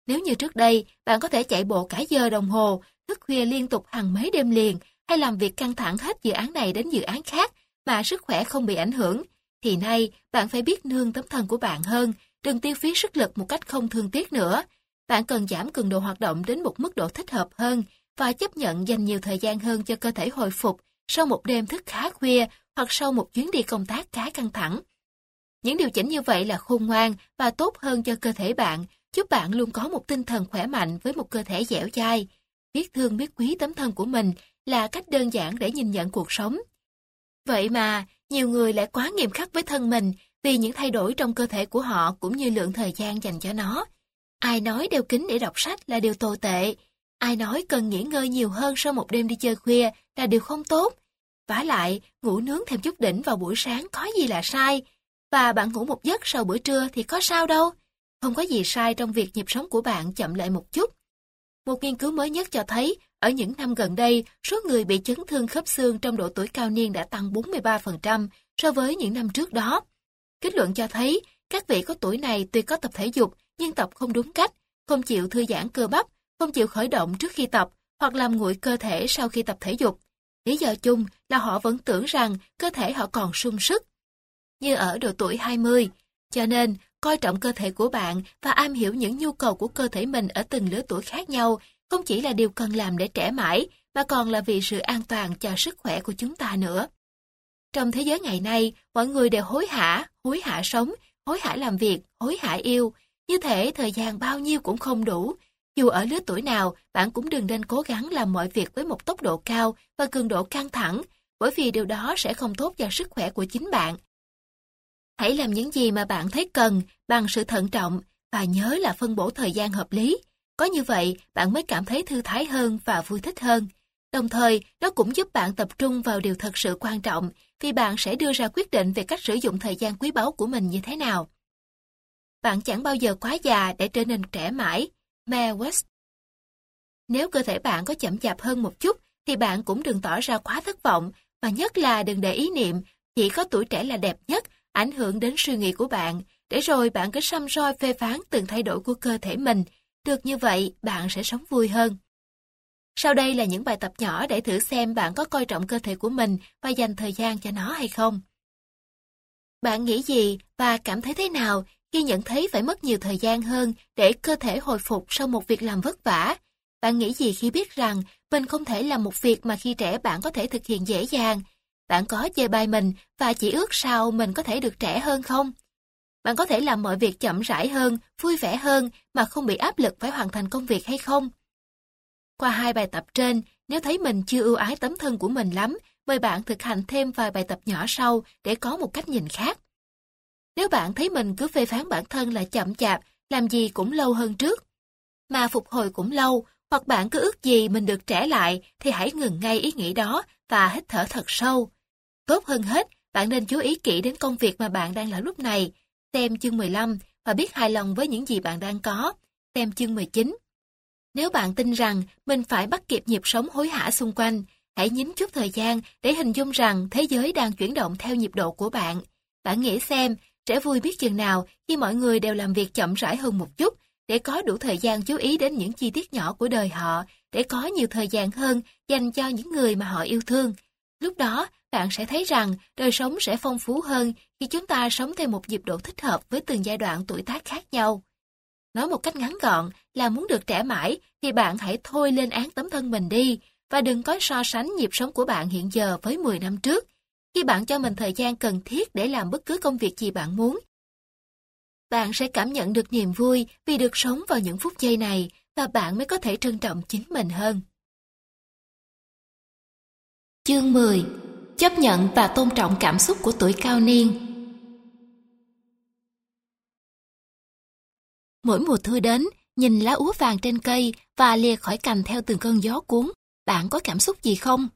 nếu như trước đây, bạn có thể chạy bộ cả giờ đồng hồ, thức khuya liên tục hàng mấy đêm liền, hay làm việc căng thẳng hết dự án này đến dự án khác, mà sức khỏe không bị ảnh hưởng, thì nay bạn phải biết nương tấm thân của bạn hơn, đừng tiêu phí sức lực một cách không thương tiếc nữa. Bạn cần giảm cường độ hoạt động đến một mức độ thích hợp hơn và chấp nhận dành nhiều thời gian hơn cho cơ thể hồi phục sau một đêm thức khá khuya hoặc sau một chuyến đi công tác khá căng thẳng. Những điều chỉnh như vậy là khôn ngoan và tốt hơn cho cơ thể bạn, chúc bạn luôn có một tinh thần khỏe mạnh với một cơ thể dẻo dai. Biết thương biết quý tấm thân của mình là cách đơn giản để nhìn nhận cuộc sống. Vậy mà, nhiều người lại quá nghiêm khắc với thân mình vì những thay đổi trong cơ thể của họ cũng như lượng thời gian dành cho nó. Ai nói đeo kính để đọc sách là điều tồi tệ. Ai nói cần nghỉ ngơi nhiều hơn sau một đêm đi chơi khuya là điều không tốt. vả lại, ngủ nướng thêm chút đỉnh vào buổi sáng có gì là sai. Và bạn ngủ một giấc sau bữa trưa thì có sao đâu. Không có gì sai trong việc nhịp sống của bạn chậm lại một chút. Một nghiên cứu mới nhất cho thấy, ở những năm gần đây, số người bị chấn thương khớp xương trong độ tuổi cao niên đã tăng 43% so với những năm trước đó. Kết luận cho thấy, các vị có tuổi này tuy có tập thể dục nhưng tập không đúng cách, không chịu thư giãn cơ bắp, không chịu khởi động trước khi tập hoặc làm nguội cơ thể sau khi tập thể dục. Lý do chung là họ vẫn tưởng rằng cơ thể họ còn sung sức. Như ở độ tuổi 20, cho nên coi trọng cơ thể của bạn và am hiểu những nhu cầu của cơ thể mình ở từng lứa tuổi khác nhau không chỉ là điều cần làm để trẻ mãi, mà còn là vì sự an toàn cho sức khỏe của chúng ta nữa. Trong thế giới ngày nay, mọi người đều hối hả, hối hả sống, hối hả làm việc, hối hả yêu. Như thể thời gian bao nhiêu cũng không đủ. Dù ở lứa tuổi nào, bạn cũng đừng nên cố gắng làm mọi việc với một tốc độ cao và cường độ căng thẳng, bởi vì điều đó sẽ không tốt cho sức khỏe của chính bạn Hãy làm những gì mà bạn thấy cần bằng sự thận trọng và nhớ là phân bổ thời gian hợp lý. Có như vậy, bạn mới cảm thấy thư thái hơn và vui thích hơn. Đồng thời, nó cũng giúp bạn tập trung vào điều thật sự quan trọng vì bạn sẽ đưa ra quyết định về cách sử dụng thời gian quý báu của mình như thế nào. Bạn chẳng bao giờ quá già để trở nên trẻ mãi. Mae West Nếu cơ thể bạn có chậm chạp hơn một chút, thì bạn cũng đừng tỏ ra quá thất vọng, và nhất là đừng để ý niệm chỉ có tuổi trẻ là đẹp nhất ảnh hưởng đến suy nghĩ của bạn, để rồi bạn cứ xăm soi phê phán từng thay đổi của cơ thể mình. Được như vậy, bạn sẽ sống vui hơn. Sau đây là những bài tập nhỏ để thử xem bạn có coi trọng cơ thể của mình và dành thời gian cho nó hay không. Bạn nghĩ gì và cảm thấy thế nào khi nhận thấy phải mất nhiều thời gian hơn để cơ thể hồi phục sau một việc làm vất vả? Bạn nghĩ gì khi biết rằng mình không thể làm một việc mà khi trẻ bạn có thể thực hiện dễ dàng, bạn có chê bai mình và chỉ ước sao mình có thể được trẻ hơn không? Bạn có thể làm mọi việc chậm rãi hơn, vui vẻ hơn mà không bị áp lực phải hoàn thành công việc hay không? Qua hai bài tập trên, nếu thấy mình chưa ưu ái tấm thân của mình lắm, mời bạn thực hành thêm vài bài tập nhỏ sau để có một cách nhìn khác. Nếu bạn thấy mình cứ phê phán bản thân là chậm chạp, làm gì cũng lâu hơn trước, mà phục hồi cũng lâu, hoặc bạn cứ ước gì mình được trẻ lại thì hãy ngừng ngay ý nghĩ đó và hít thở thật sâu. Tốt hơn hết, bạn nên chú ý kỹ đến công việc mà bạn đang làm lúc này. Xem chương 15 và biết hài lòng với những gì bạn đang có. Xem chương 19. Nếu bạn tin rằng mình phải bắt kịp nhịp sống hối hả xung quanh, hãy nhín chút thời gian để hình dung rằng thế giới đang chuyển động theo nhịp độ của bạn. Bạn nghĩ xem, sẽ vui biết chừng nào khi mọi người đều làm việc chậm rãi hơn một chút để có đủ thời gian chú ý đến những chi tiết nhỏ của đời họ, để có nhiều thời gian hơn dành cho những người mà họ yêu thương. Lúc đó, bạn sẽ thấy rằng đời sống sẽ phong phú hơn khi chúng ta sống theo một nhịp độ thích hợp với từng giai đoạn tuổi tác khác nhau. Nói một cách ngắn gọn là muốn được trẻ mãi thì bạn hãy thôi lên án tấm thân mình đi và đừng có so sánh nhịp sống của bạn hiện giờ với 10 năm trước. Khi bạn cho mình thời gian cần thiết để làm bất cứ công việc gì bạn muốn, bạn sẽ cảm nhận được niềm vui vì được sống vào những phút giây này và bạn mới có thể trân trọng chính mình hơn. Chương 10 Chấp nhận và tôn trọng cảm xúc của tuổi cao niên Mỗi mùa thu đến, nhìn lá úa vàng trên cây và lìa khỏi cành theo từng cơn gió cuốn, bạn có cảm xúc gì không?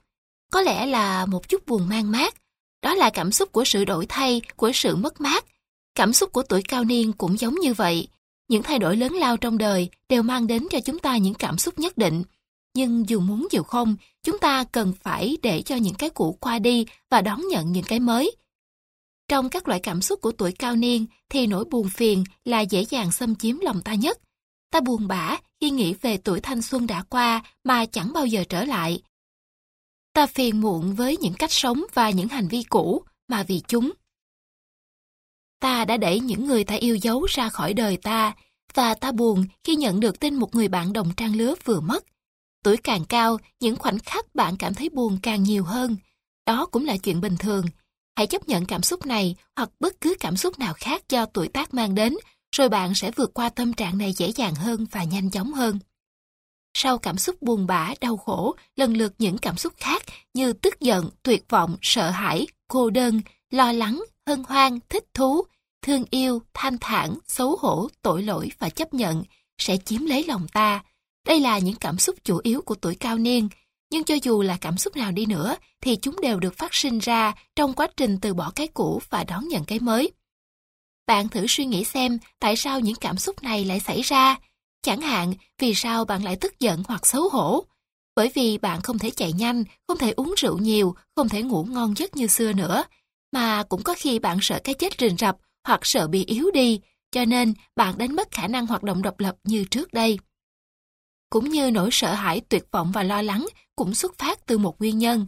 Có lẽ là một chút buồn mang mát. Đó là cảm xúc của sự đổi thay, của sự mất mát. Cảm xúc của tuổi cao niên cũng giống như vậy. Những thay đổi lớn lao trong đời đều mang đến cho chúng ta những cảm xúc nhất định. Nhưng dù muốn dù không, chúng ta cần phải để cho những cái cũ qua đi và đón nhận những cái mới. Trong các loại cảm xúc của tuổi cao niên thì nỗi buồn phiền là dễ dàng xâm chiếm lòng ta nhất. Ta buồn bã khi nghĩ về tuổi thanh xuân đã qua mà chẳng bao giờ trở lại. Ta phiền muộn với những cách sống và những hành vi cũ mà vì chúng. Ta đã đẩy những người ta yêu dấu ra khỏi đời ta và ta buồn khi nhận được tin một người bạn đồng trang lứa vừa mất. Tuổi càng cao, những khoảnh khắc bạn cảm thấy buồn càng nhiều hơn. Đó cũng là chuyện bình thường. Hãy chấp nhận cảm xúc này hoặc bất cứ cảm xúc nào khác do tuổi tác mang đến, rồi bạn sẽ vượt qua tâm trạng này dễ dàng hơn và nhanh chóng hơn. Sau cảm xúc buồn bã, đau khổ, lần lượt những cảm xúc khác như tức giận, tuyệt vọng, sợ hãi, cô đơn, lo lắng, hân hoan, thích thú, thương yêu, thanh thản, xấu hổ, tội lỗi và chấp nhận sẽ chiếm lấy lòng ta. Đây là những cảm xúc chủ yếu của tuổi cao niên, nhưng cho dù là cảm xúc nào đi nữa thì chúng đều được phát sinh ra trong quá trình từ bỏ cái cũ và đón nhận cái mới. Bạn thử suy nghĩ xem tại sao những cảm xúc này lại xảy ra. Chẳng hạn, vì sao bạn lại tức giận hoặc xấu hổ? Bởi vì bạn không thể chạy nhanh, không thể uống rượu nhiều, không thể ngủ ngon giấc như xưa nữa. Mà cũng có khi bạn sợ cái chết rình rập hoặc sợ bị yếu đi, cho nên bạn đánh mất khả năng hoạt động độc lập như trước đây. Cũng như nỗi sợ hãi, tuyệt vọng và lo lắng cũng xuất phát từ một nguyên nhân.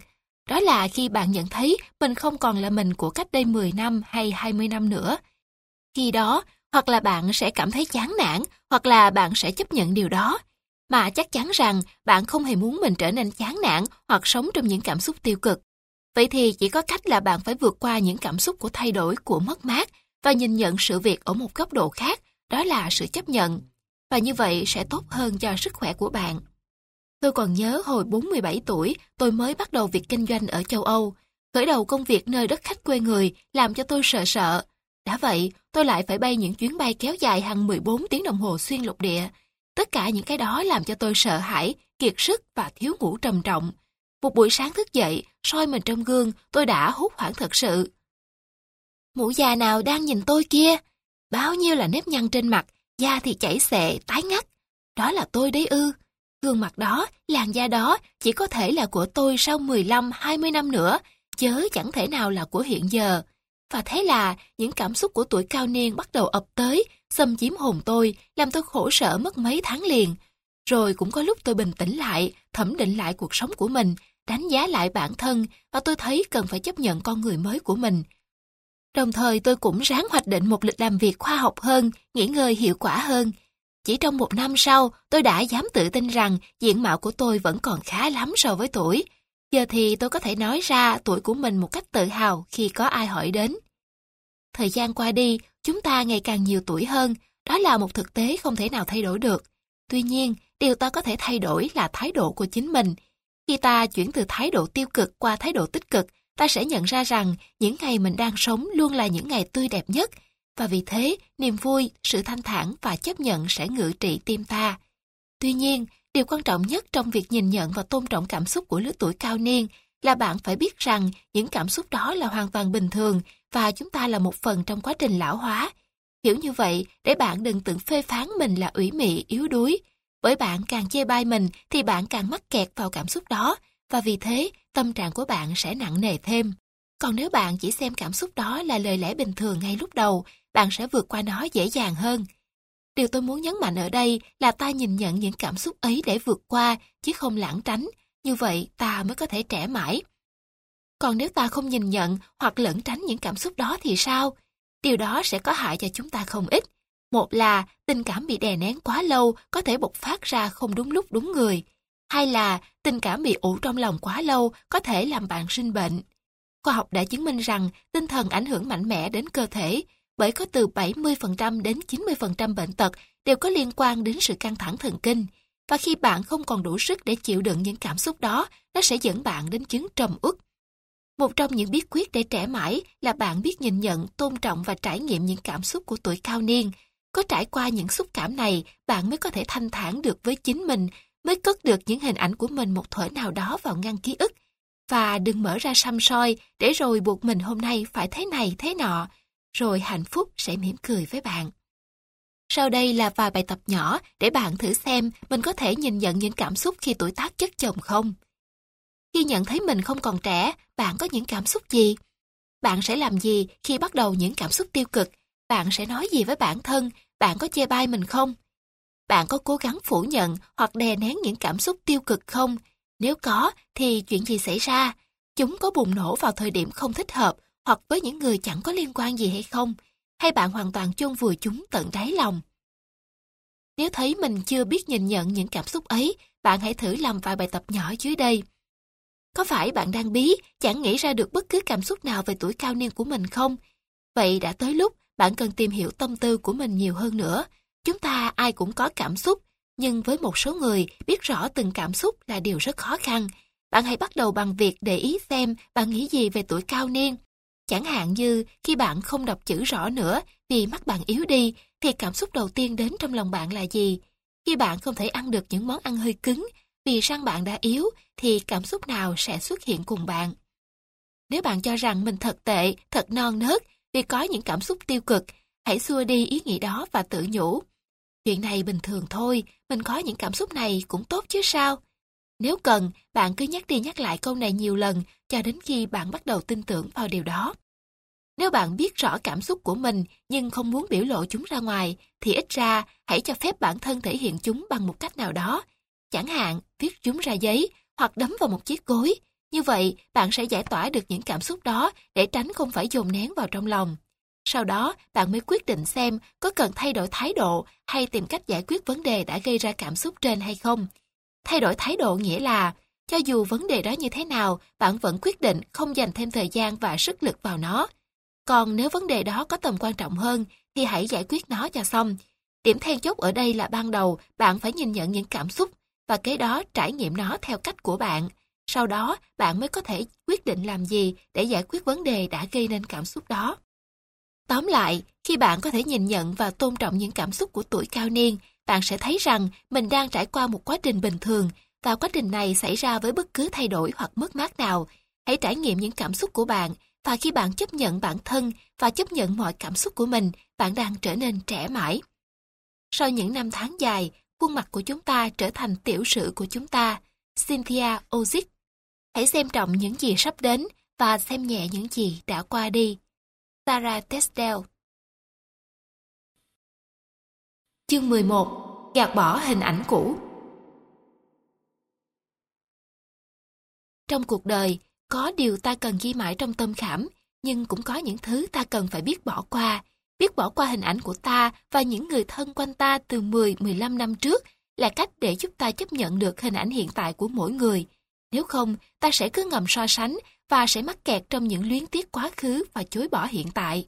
Đó là khi bạn nhận thấy mình không còn là mình của cách đây 10 năm hay 20 năm nữa. Khi đó, hoặc là bạn sẽ cảm thấy chán nản, hoặc là bạn sẽ chấp nhận điều đó. Mà chắc chắn rằng bạn không hề muốn mình trở nên chán nản hoặc sống trong những cảm xúc tiêu cực. Vậy thì chỉ có cách là bạn phải vượt qua những cảm xúc của thay đổi, của mất mát và nhìn nhận sự việc ở một góc độ khác, đó là sự chấp nhận. Và như vậy sẽ tốt hơn cho sức khỏe của bạn. Tôi còn nhớ hồi 47 tuổi, tôi mới bắt đầu việc kinh doanh ở châu Âu. Khởi đầu công việc nơi đất khách quê người làm cho tôi sợ sợ. Đã vậy, tôi lại phải bay những chuyến bay kéo dài hàng 14 tiếng đồng hồ xuyên lục địa. Tất cả những cái đó làm cho tôi sợ hãi, kiệt sức và thiếu ngủ trầm trọng. Một buổi sáng thức dậy, soi mình trong gương, tôi đã hút hoảng thật sự. mũ già nào đang nhìn tôi kia? Bao nhiêu là nếp nhăn trên mặt, da thì chảy xệ, tái ngắt. Đó là tôi đấy ư. Gương mặt đó, làn da đó chỉ có thể là của tôi sau 15-20 năm nữa, chớ chẳng thể nào là của hiện giờ. Và thế là những cảm xúc của tuổi cao niên bắt đầu ập tới, xâm chiếm hồn tôi, làm tôi khổ sở mất mấy tháng liền. Rồi cũng có lúc tôi bình tĩnh lại, thẩm định lại cuộc sống của mình, đánh giá lại bản thân và tôi thấy cần phải chấp nhận con người mới của mình. Đồng thời tôi cũng ráng hoạch định một lịch làm việc khoa học hơn, nghỉ ngơi hiệu quả hơn. Chỉ trong một năm sau, tôi đã dám tự tin rằng diện mạo của tôi vẫn còn khá lắm so với tuổi. Giờ thì tôi có thể nói ra tuổi của mình một cách tự hào khi có ai hỏi đến. Thời gian qua đi, chúng ta ngày càng nhiều tuổi hơn, đó là một thực tế không thể nào thay đổi được. Tuy nhiên, điều ta có thể thay đổi là thái độ của chính mình. Khi ta chuyển từ thái độ tiêu cực qua thái độ tích cực, ta sẽ nhận ra rằng những ngày mình đang sống luôn là những ngày tươi đẹp nhất, và vì thế niềm vui, sự thanh thản và chấp nhận sẽ ngự trị tim ta. Tuy nhiên, điều quan trọng nhất trong việc nhìn nhận và tôn trọng cảm xúc của lứa tuổi cao niên là bạn phải biết rằng những cảm xúc đó là hoàn toàn bình thường và chúng ta là một phần trong quá trình lão hóa. Hiểu như vậy để bạn đừng tự phê phán mình là ủy mị, yếu đuối. Bởi bạn càng chê bai mình thì bạn càng mắc kẹt vào cảm xúc đó và vì thế tâm trạng của bạn sẽ nặng nề thêm. Còn nếu bạn chỉ xem cảm xúc đó là lời lẽ bình thường ngay lúc đầu, bạn sẽ vượt qua nó dễ dàng hơn. Điều tôi muốn nhấn mạnh ở đây là ta nhìn nhận những cảm xúc ấy để vượt qua, chứ không lãng tránh. Như vậy ta mới có thể trẻ mãi. Còn nếu ta không nhìn nhận hoặc lẩn tránh những cảm xúc đó thì sao? Điều đó sẽ có hại cho chúng ta không ít. Một là tình cảm bị đè nén quá lâu có thể bộc phát ra không đúng lúc đúng người. Hai là tình cảm bị ủ trong lòng quá lâu có thể làm bạn sinh bệnh. Khoa học đã chứng minh rằng tinh thần ảnh hưởng mạnh mẽ đến cơ thể, bởi có từ 70% đến 90% bệnh tật đều có liên quan đến sự căng thẳng thần kinh. Và khi bạn không còn đủ sức để chịu đựng những cảm xúc đó, nó sẽ dẫn bạn đến chứng trầm uất. Một trong những bí quyết để trẻ mãi là bạn biết nhìn nhận, tôn trọng và trải nghiệm những cảm xúc của tuổi cao niên. Có trải qua những xúc cảm này, bạn mới có thể thanh thản được với chính mình, mới cất được những hình ảnh của mình một thuở nào đó vào ngăn ký ức. Và đừng mở ra xăm soi để rồi buộc mình hôm nay phải thế này thế nọ, rồi hạnh phúc sẽ mỉm cười với bạn. Sau đây là vài bài tập nhỏ để bạn thử xem mình có thể nhìn nhận những cảm xúc khi tuổi tác chất chồng không. Khi nhận thấy mình không còn trẻ, bạn có những cảm xúc gì? Bạn sẽ làm gì khi bắt đầu những cảm xúc tiêu cực? Bạn sẽ nói gì với bản thân? Bạn có chê bai mình không? Bạn có cố gắng phủ nhận hoặc đè nén những cảm xúc tiêu cực không? Nếu có, thì chuyện gì xảy ra? Chúng có bùng nổ vào thời điểm không thích hợp hoặc với những người chẳng có liên quan gì hay không? Hay bạn hoàn toàn chôn vùi chúng tận đáy lòng? Nếu thấy mình chưa biết nhìn nhận những cảm xúc ấy, bạn hãy thử làm vài bài tập nhỏ dưới đây. Có phải bạn đang bí, chẳng nghĩ ra được bất cứ cảm xúc nào về tuổi cao niên của mình không? Vậy đã tới lúc bạn cần tìm hiểu tâm tư của mình nhiều hơn nữa. Chúng ta ai cũng có cảm xúc, nhưng với một số người, biết rõ từng cảm xúc là điều rất khó khăn. Bạn hãy bắt đầu bằng việc để ý xem bạn nghĩ gì về tuổi cao niên. Chẳng hạn như khi bạn không đọc chữ rõ nữa vì mắt bạn yếu đi, thì cảm xúc đầu tiên đến trong lòng bạn là gì? Khi bạn không thể ăn được những món ăn hơi cứng vì răng bạn đã yếu, thì cảm xúc nào sẽ xuất hiện cùng bạn? Nếu bạn cho rằng mình thật tệ, thật non nớt thì có những cảm xúc tiêu cực, hãy xua đi ý nghĩ đó và tự nhủ. Chuyện này bình thường thôi, mình có những cảm xúc này cũng tốt chứ sao? Nếu cần, bạn cứ nhắc đi nhắc lại câu này nhiều lần cho đến khi bạn bắt đầu tin tưởng vào điều đó. Nếu bạn biết rõ cảm xúc của mình nhưng không muốn biểu lộ chúng ra ngoài, thì ít ra hãy cho phép bản thân thể hiện chúng bằng một cách nào đó. Chẳng hạn, viết chúng ra giấy hoặc đấm vào một chiếc gối. Như vậy, bạn sẽ giải tỏa được những cảm xúc đó để tránh không phải dồn nén vào trong lòng. Sau đó, bạn mới quyết định xem có cần thay đổi thái độ hay tìm cách giải quyết vấn đề đã gây ra cảm xúc trên hay không. Thay đổi thái độ nghĩa là, cho dù vấn đề đó như thế nào, bạn vẫn quyết định không dành thêm thời gian và sức lực vào nó. Còn nếu vấn đề đó có tầm quan trọng hơn, thì hãy giải quyết nó cho xong. Điểm then chốt ở đây là ban đầu bạn phải nhìn nhận những cảm xúc và kế đó trải nghiệm nó theo cách của bạn. Sau đó, bạn mới có thể quyết định làm gì để giải quyết vấn đề đã gây nên cảm xúc đó. Tóm lại, khi bạn có thể nhìn nhận và tôn trọng những cảm xúc của tuổi cao niên, bạn sẽ thấy rằng mình đang trải qua một quá trình bình thường và quá trình này xảy ra với bất cứ thay đổi hoặc mất mát nào. Hãy trải nghiệm những cảm xúc của bạn và khi bạn chấp nhận bản thân và chấp nhận mọi cảm xúc của mình, bạn đang trở nên trẻ mãi. Sau những năm tháng dài, khuôn mặt của chúng ta trở thành tiểu sử của chúng ta. Cynthia Ozick Hãy xem trọng những gì sắp đến và xem nhẹ những gì đã qua đi. Sarah Testel Chương 11 Gạt bỏ hình ảnh cũ Trong cuộc đời, có điều ta cần ghi mãi trong tâm khảm, nhưng cũng có những thứ ta cần phải biết bỏ qua. Biết bỏ qua hình ảnh của ta và những người thân quanh ta từ 10-15 năm trước là cách để giúp ta chấp nhận được hình ảnh hiện tại của mỗi người. Nếu không, ta sẽ cứ ngầm so sánh và sẽ mắc kẹt trong những luyến tiếc quá khứ và chối bỏ hiện tại.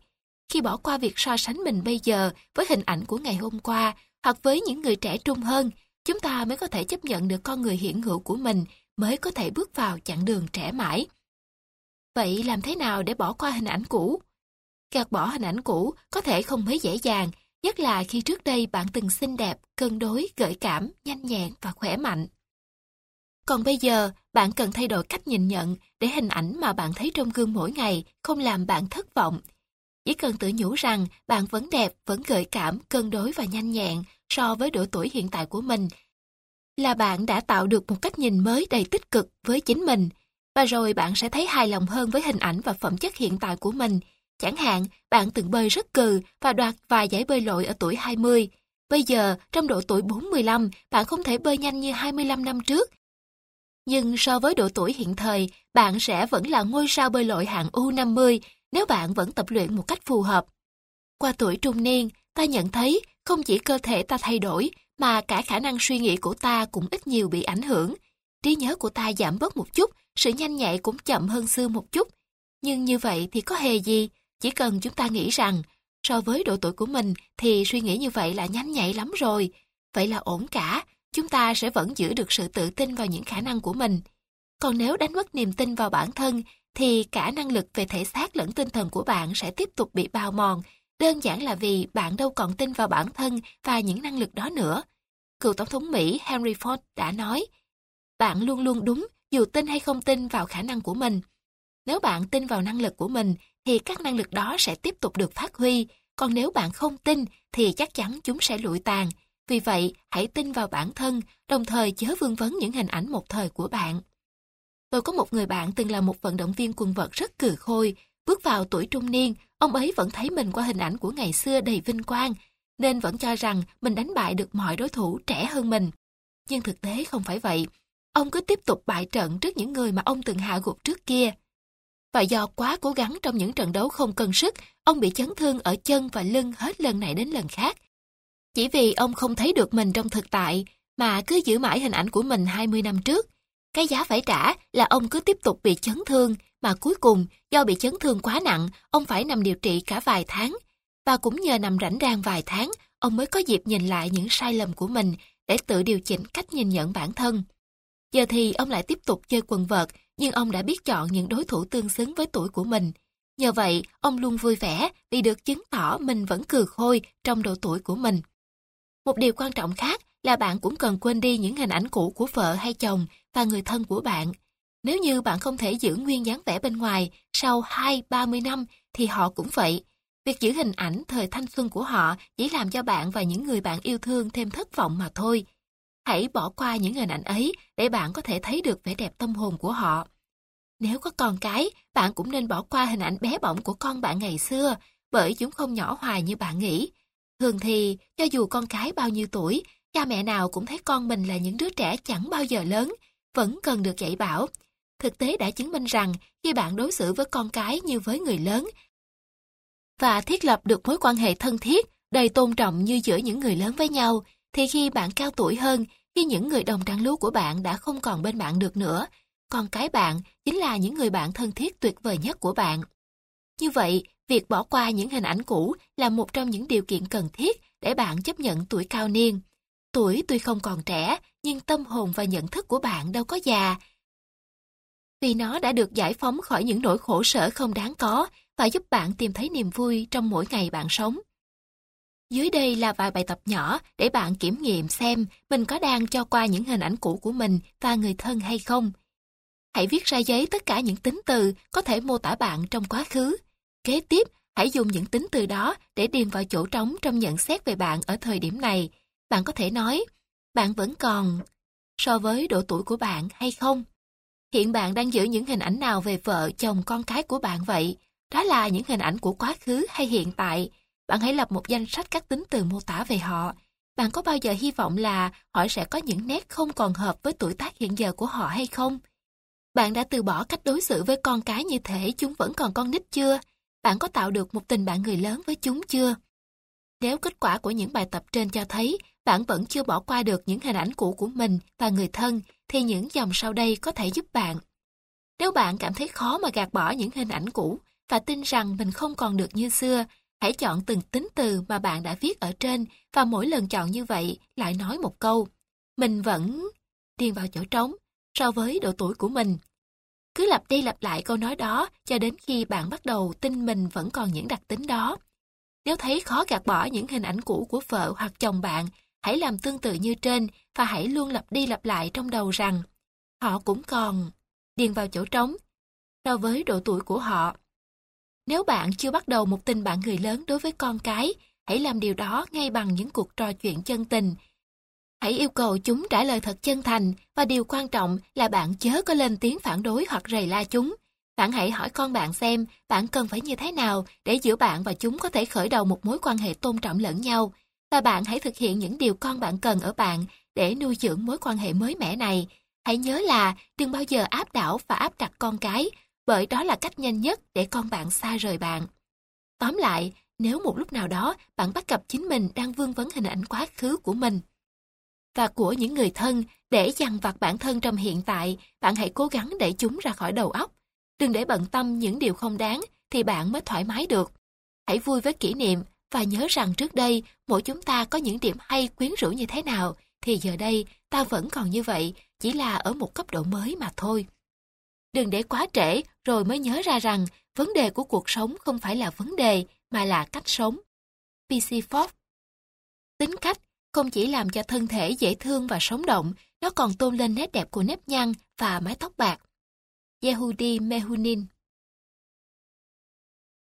Khi bỏ qua việc so sánh mình bây giờ với hình ảnh của ngày hôm qua hoặc với những người trẻ trung hơn, chúng ta mới có thể chấp nhận được con người hiện hữu của mình mới có thể bước vào chặng đường trẻ mãi. Vậy làm thế nào để bỏ qua hình ảnh cũ? Gạt bỏ hình ảnh cũ có thể không mấy dễ dàng, nhất là khi trước đây bạn từng xinh đẹp, cân đối, gợi cảm, nhanh nhẹn và khỏe mạnh. Còn bây giờ, bạn cần thay đổi cách nhìn nhận để hình ảnh mà bạn thấy trong gương mỗi ngày không làm bạn thất vọng. Chỉ cần tự nhủ rằng bạn vẫn đẹp, vẫn gợi cảm, cân đối và nhanh nhẹn so với độ tuổi hiện tại của mình, là bạn đã tạo được một cách nhìn mới đầy tích cực với chính mình. Và rồi bạn sẽ thấy hài lòng hơn với hình ảnh và phẩm chất hiện tại của mình. Chẳng hạn, bạn từng bơi rất cừ và đoạt vài giải bơi lội ở tuổi 20. Bây giờ, trong độ tuổi 45, bạn không thể bơi nhanh như 25 năm trước. Nhưng so với độ tuổi hiện thời, bạn sẽ vẫn là ngôi sao bơi lội hạng U50 nếu bạn vẫn tập luyện một cách phù hợp. Qua tuổi trung niên, ta nhận thấy không chỉ cơ thể ta thay đổi, mà cả khả năng suy nghĩ của ta cũng ít nhiều bị ảnh hưởng. Trí nhớ của ta giảm bớt một chút, sự nhanh nhạy cũng chậm hơn xưa một chút. Nhưng như vậy thì có hề gì, chỉ cần chúng ta nghĩ rằng, so với độ tuổi của mình thì suy nghĩ như vậy là nhanh nhạy lắm rồi. Vậy là ổn cả, chúng ta sẽ vẫn giữ được sự tự tin vào những khả năng của mình. Còn nếu đánh mất niềm tin vào bản thân, thì cả năng lực về thể xác lẫn tinh thần của bạn sẽ tiếp tục bị bào mòn, đơn giản là vì bạn đâu còn tin vào bản thân và những năng lực đó nữa. Cựu Tổng thống Mỹ Henry Ford đã nói, bạn luôn luôn đúng dù tin hay không tin vào khả năng của mình. Nếu bạn tin vào năng lực của mình thì các năng lực đó sẽ tiếp tục được phát huy, còn nếu bạn không tin thì chắc chắn chúng sẽ lụi tàn. Vì vậy, hãy tin vào bản thân, đồng thời chớ vương vấn những hình ảnh một thời của bạn. Tôi có một người bạn từng là một vận động viên quần vợt rất cừ khôi, bước vào tuổi trung niên, ông ấy vẫn thấy mình qua hình ảnh của ngày xưa đầy vinh quang, nên vẫn cho rằng mình đánh bại được mọi đối thủ trẻ hơn mình. Nhưng thực tế không phải vậy. Ông cứ tiếp tục bại trận trước những người mà ông từng hạ gục trước kia. Và do quá cố gắng trong những trận đấu không cân sức, ông bị chấn thương ở chân và lưng hết lần này đến lần khác. Chỉ vì ông không thấy được mình trong thực tại, mà cứ giữ mãi hình ảnh của mình 20 năm trước. Cái giá phải trả là ông cứ tiếp tục bị chấn thương, mà cuối cùng do bị chấn thương quá nặng, ông phải nằm điều trị cả vài tháng. Và cũng nhờ nằm rảnh rang vài tháng, ông mới có dịp nhìn lại những sai lầm của mình để tự điều chỉnh cách nhìn nhận bản thân. Giờ thì ông lại tiếp tục chơi quần vợt, nhưng ông đã biết chọn những đối thủ tương xứng với tuổi của mình. Nhờ vậy, ông luôn vui vẻ vì được chứng tỏ mình vẫn cừ khôi trong độ tuổi của mình. Một điều quan trọng khác là bạn cũng cần quên đi những hình ảnh cũ của vợ hay chồng và người thân của bạn. Nếu như bạn không thể giữ nguyên dáng vẻ bên ngoài sau 2-30 năm thì họ cũng vậy. Việc giữ hình ảnh thời thanh xuân của họ chỉ làm cho bạn và những người bạn yêu thương thêm thất vọng mà thôi. Hãy bỏ qua những hình ảnh ấy để bạn có thể thấy được vẻ đẹp tâm hồn của họ. Nếu có con cái, bạn cũng nên bỏ qua hình ảnh bé bỏng của con bạn ngày xưa, bởi chúng không nhỏ hoài như bạn nghĩ. Thường thì, cho dù con cái bao nhiêu tuổi, cha mẹ nào cũng thấy con mình là những đứa trẻ chẳng bao giờ lớn, vẫn cần được dạy bảo. Thực tế đã chứng minh rằng khi bạn đối xử với con cái như với người lớn và thiết lập được mối quan hệ thân thiết, đầy tôn trọng như giữa những người lớn với nhau, thì khi bạn cao tuổi hơn, khi những người đồng trang lứa của bạn đã không còn bên bạn được nữa, con cái bạn chính là những người bạn thân thiết tuyệt vời nhất của bạn. Như vậy, việc bỏ qua những hình ảnh cũ là một trong những điều kiện cần thiết để bạn chấp nhận tuổi cao niên. Tuổi tuy không còn trẻ, nhưng tâm hồn và nhận thức của bạn đâu có già. Vì nó đã được giải phóng khỏi những nỗi khổ sở không đáng có và giúp bạn tìm thấy niềm vui trong mỗi ngày bạn sống. Dưới đây là vài bài tập nhỏ để bạn kiểm nghiệm xem mình có đang cho qua những hình ảnh cũ của mình và người thân hay không. Hãy viết ra giấy tất cả những tính từ có thể mô tả bạn trong quá khứ. Kế tiếp, hãy dùng những tính từ đó để điền vào chỗ trống trong nhận xét về bạn ở thời điểm này. Bạn có thể nói, bạn vẫn còn so với độ tuổi của bạn hay không? Hiện bạn đang giữ những hình ảnh nào về vợ, chồng, con cái của bạn vậy? Đó là những hình ảnh của quá khứ hay hiện tại? Bạn hãy lập một danh sách các tính từ mô tả về họ. Bạn có bao giờ hy vọng là họ sẽ có những nét không còn hợp với tuổi tác hiện giờ của họ hay không? Bạn đã từ bỏ cách đối xử với con cái như thể chúng vẫn còn con nít chưa? Bạn có tạo được một tình bạn người lớn với chúng chưa? Nếu kết quả của những bài tập trên cho thấy bạn vẫn chưa bỏ qua được những hình ảnh cũ của mình và người thân, thì những dòng sau đây có thể giúp bạn. Nếu bạn cảm thấy khó mà gạt bỏ những hình ảnh cũ và tin rằng mình không còn được như xưa, hãy chọn từng tính từ mà bạn đã viết ở trên và mỗi lần chọn như vậy lại nói một câu. Mình vẫn điền vào chỗ trống so với độ tuổi của mình. Cứ lặp đi lặp lại câu nói đó cho đến khi bạn bắt đầu tin mình vẫn còn những đặc tính đó. Nếu thấy khó gạt bỏ những hình ảnh cũ của vợ hoặc chồng bạn, hãy làm tương tự như trên và hãy luôn lặp đi lặp lại trong đầu rằng họ cũng còn điền vào chỗ trống so với độ tuổi của họ. Nếu bạn chưa bắt đầu một tình bạn người lớn đối với con cái, hãy làm điều đó ngay bằng những cuộc trò chuyện chân tình. Hãy yêu cầu chúng trả lời thật chân thành và điều quan trọng là bạn chớ có lên tiếng phản đối hoặc rầy la chúng. Bạn hãy hỏi con bạn xem bạn cần phải như thế nào để giữa bạn và chúng có thể khởi đầu một mối quan hệ tôn trọng lẫn nhau. Và bạn hãy thực hiện những điều con bạn cần ở bạn để nuôi dưỡng mối quan hệ mới mẻ này. Hãy nhớ là đừng bao giờ áp đảo và áp đặt con cái, bởi đó là cách nhanh nhất để con bạn xa rời bạn. Tóm lại, nếu một lúc nào đó bạn bắt gặp chính mình đang vương vấn hình ảnh quá khứ của mình và của những người thân để dằn vặt bản thân trong hiện tại, bạn hãy cố gắng để chúng ra khỏi đầu óc. Đừng để bận tâm những điều không đáng thì bạn mới thoải mái được. Hãy vui với kỷ niệm và nhớ rằng trước đây mỗi chúng ta có những điểm hay quyến rũ như thế nào thì giờ đây ta vẫn còn như vậy, chỉ là ở một cấp độ mới mà thôi. Đừng để quá trễ rồi mới nhớ ra rằng vấn đề của cuộc sống không phải là vấn đề mà là cách sống. PC Fox Tính cách không chỉ làm cho thân thể dễ thương và sống động, nó còn tôn lên nét đẹp của nếp nhăn và mái tóc bạc. Yehudi Mehunin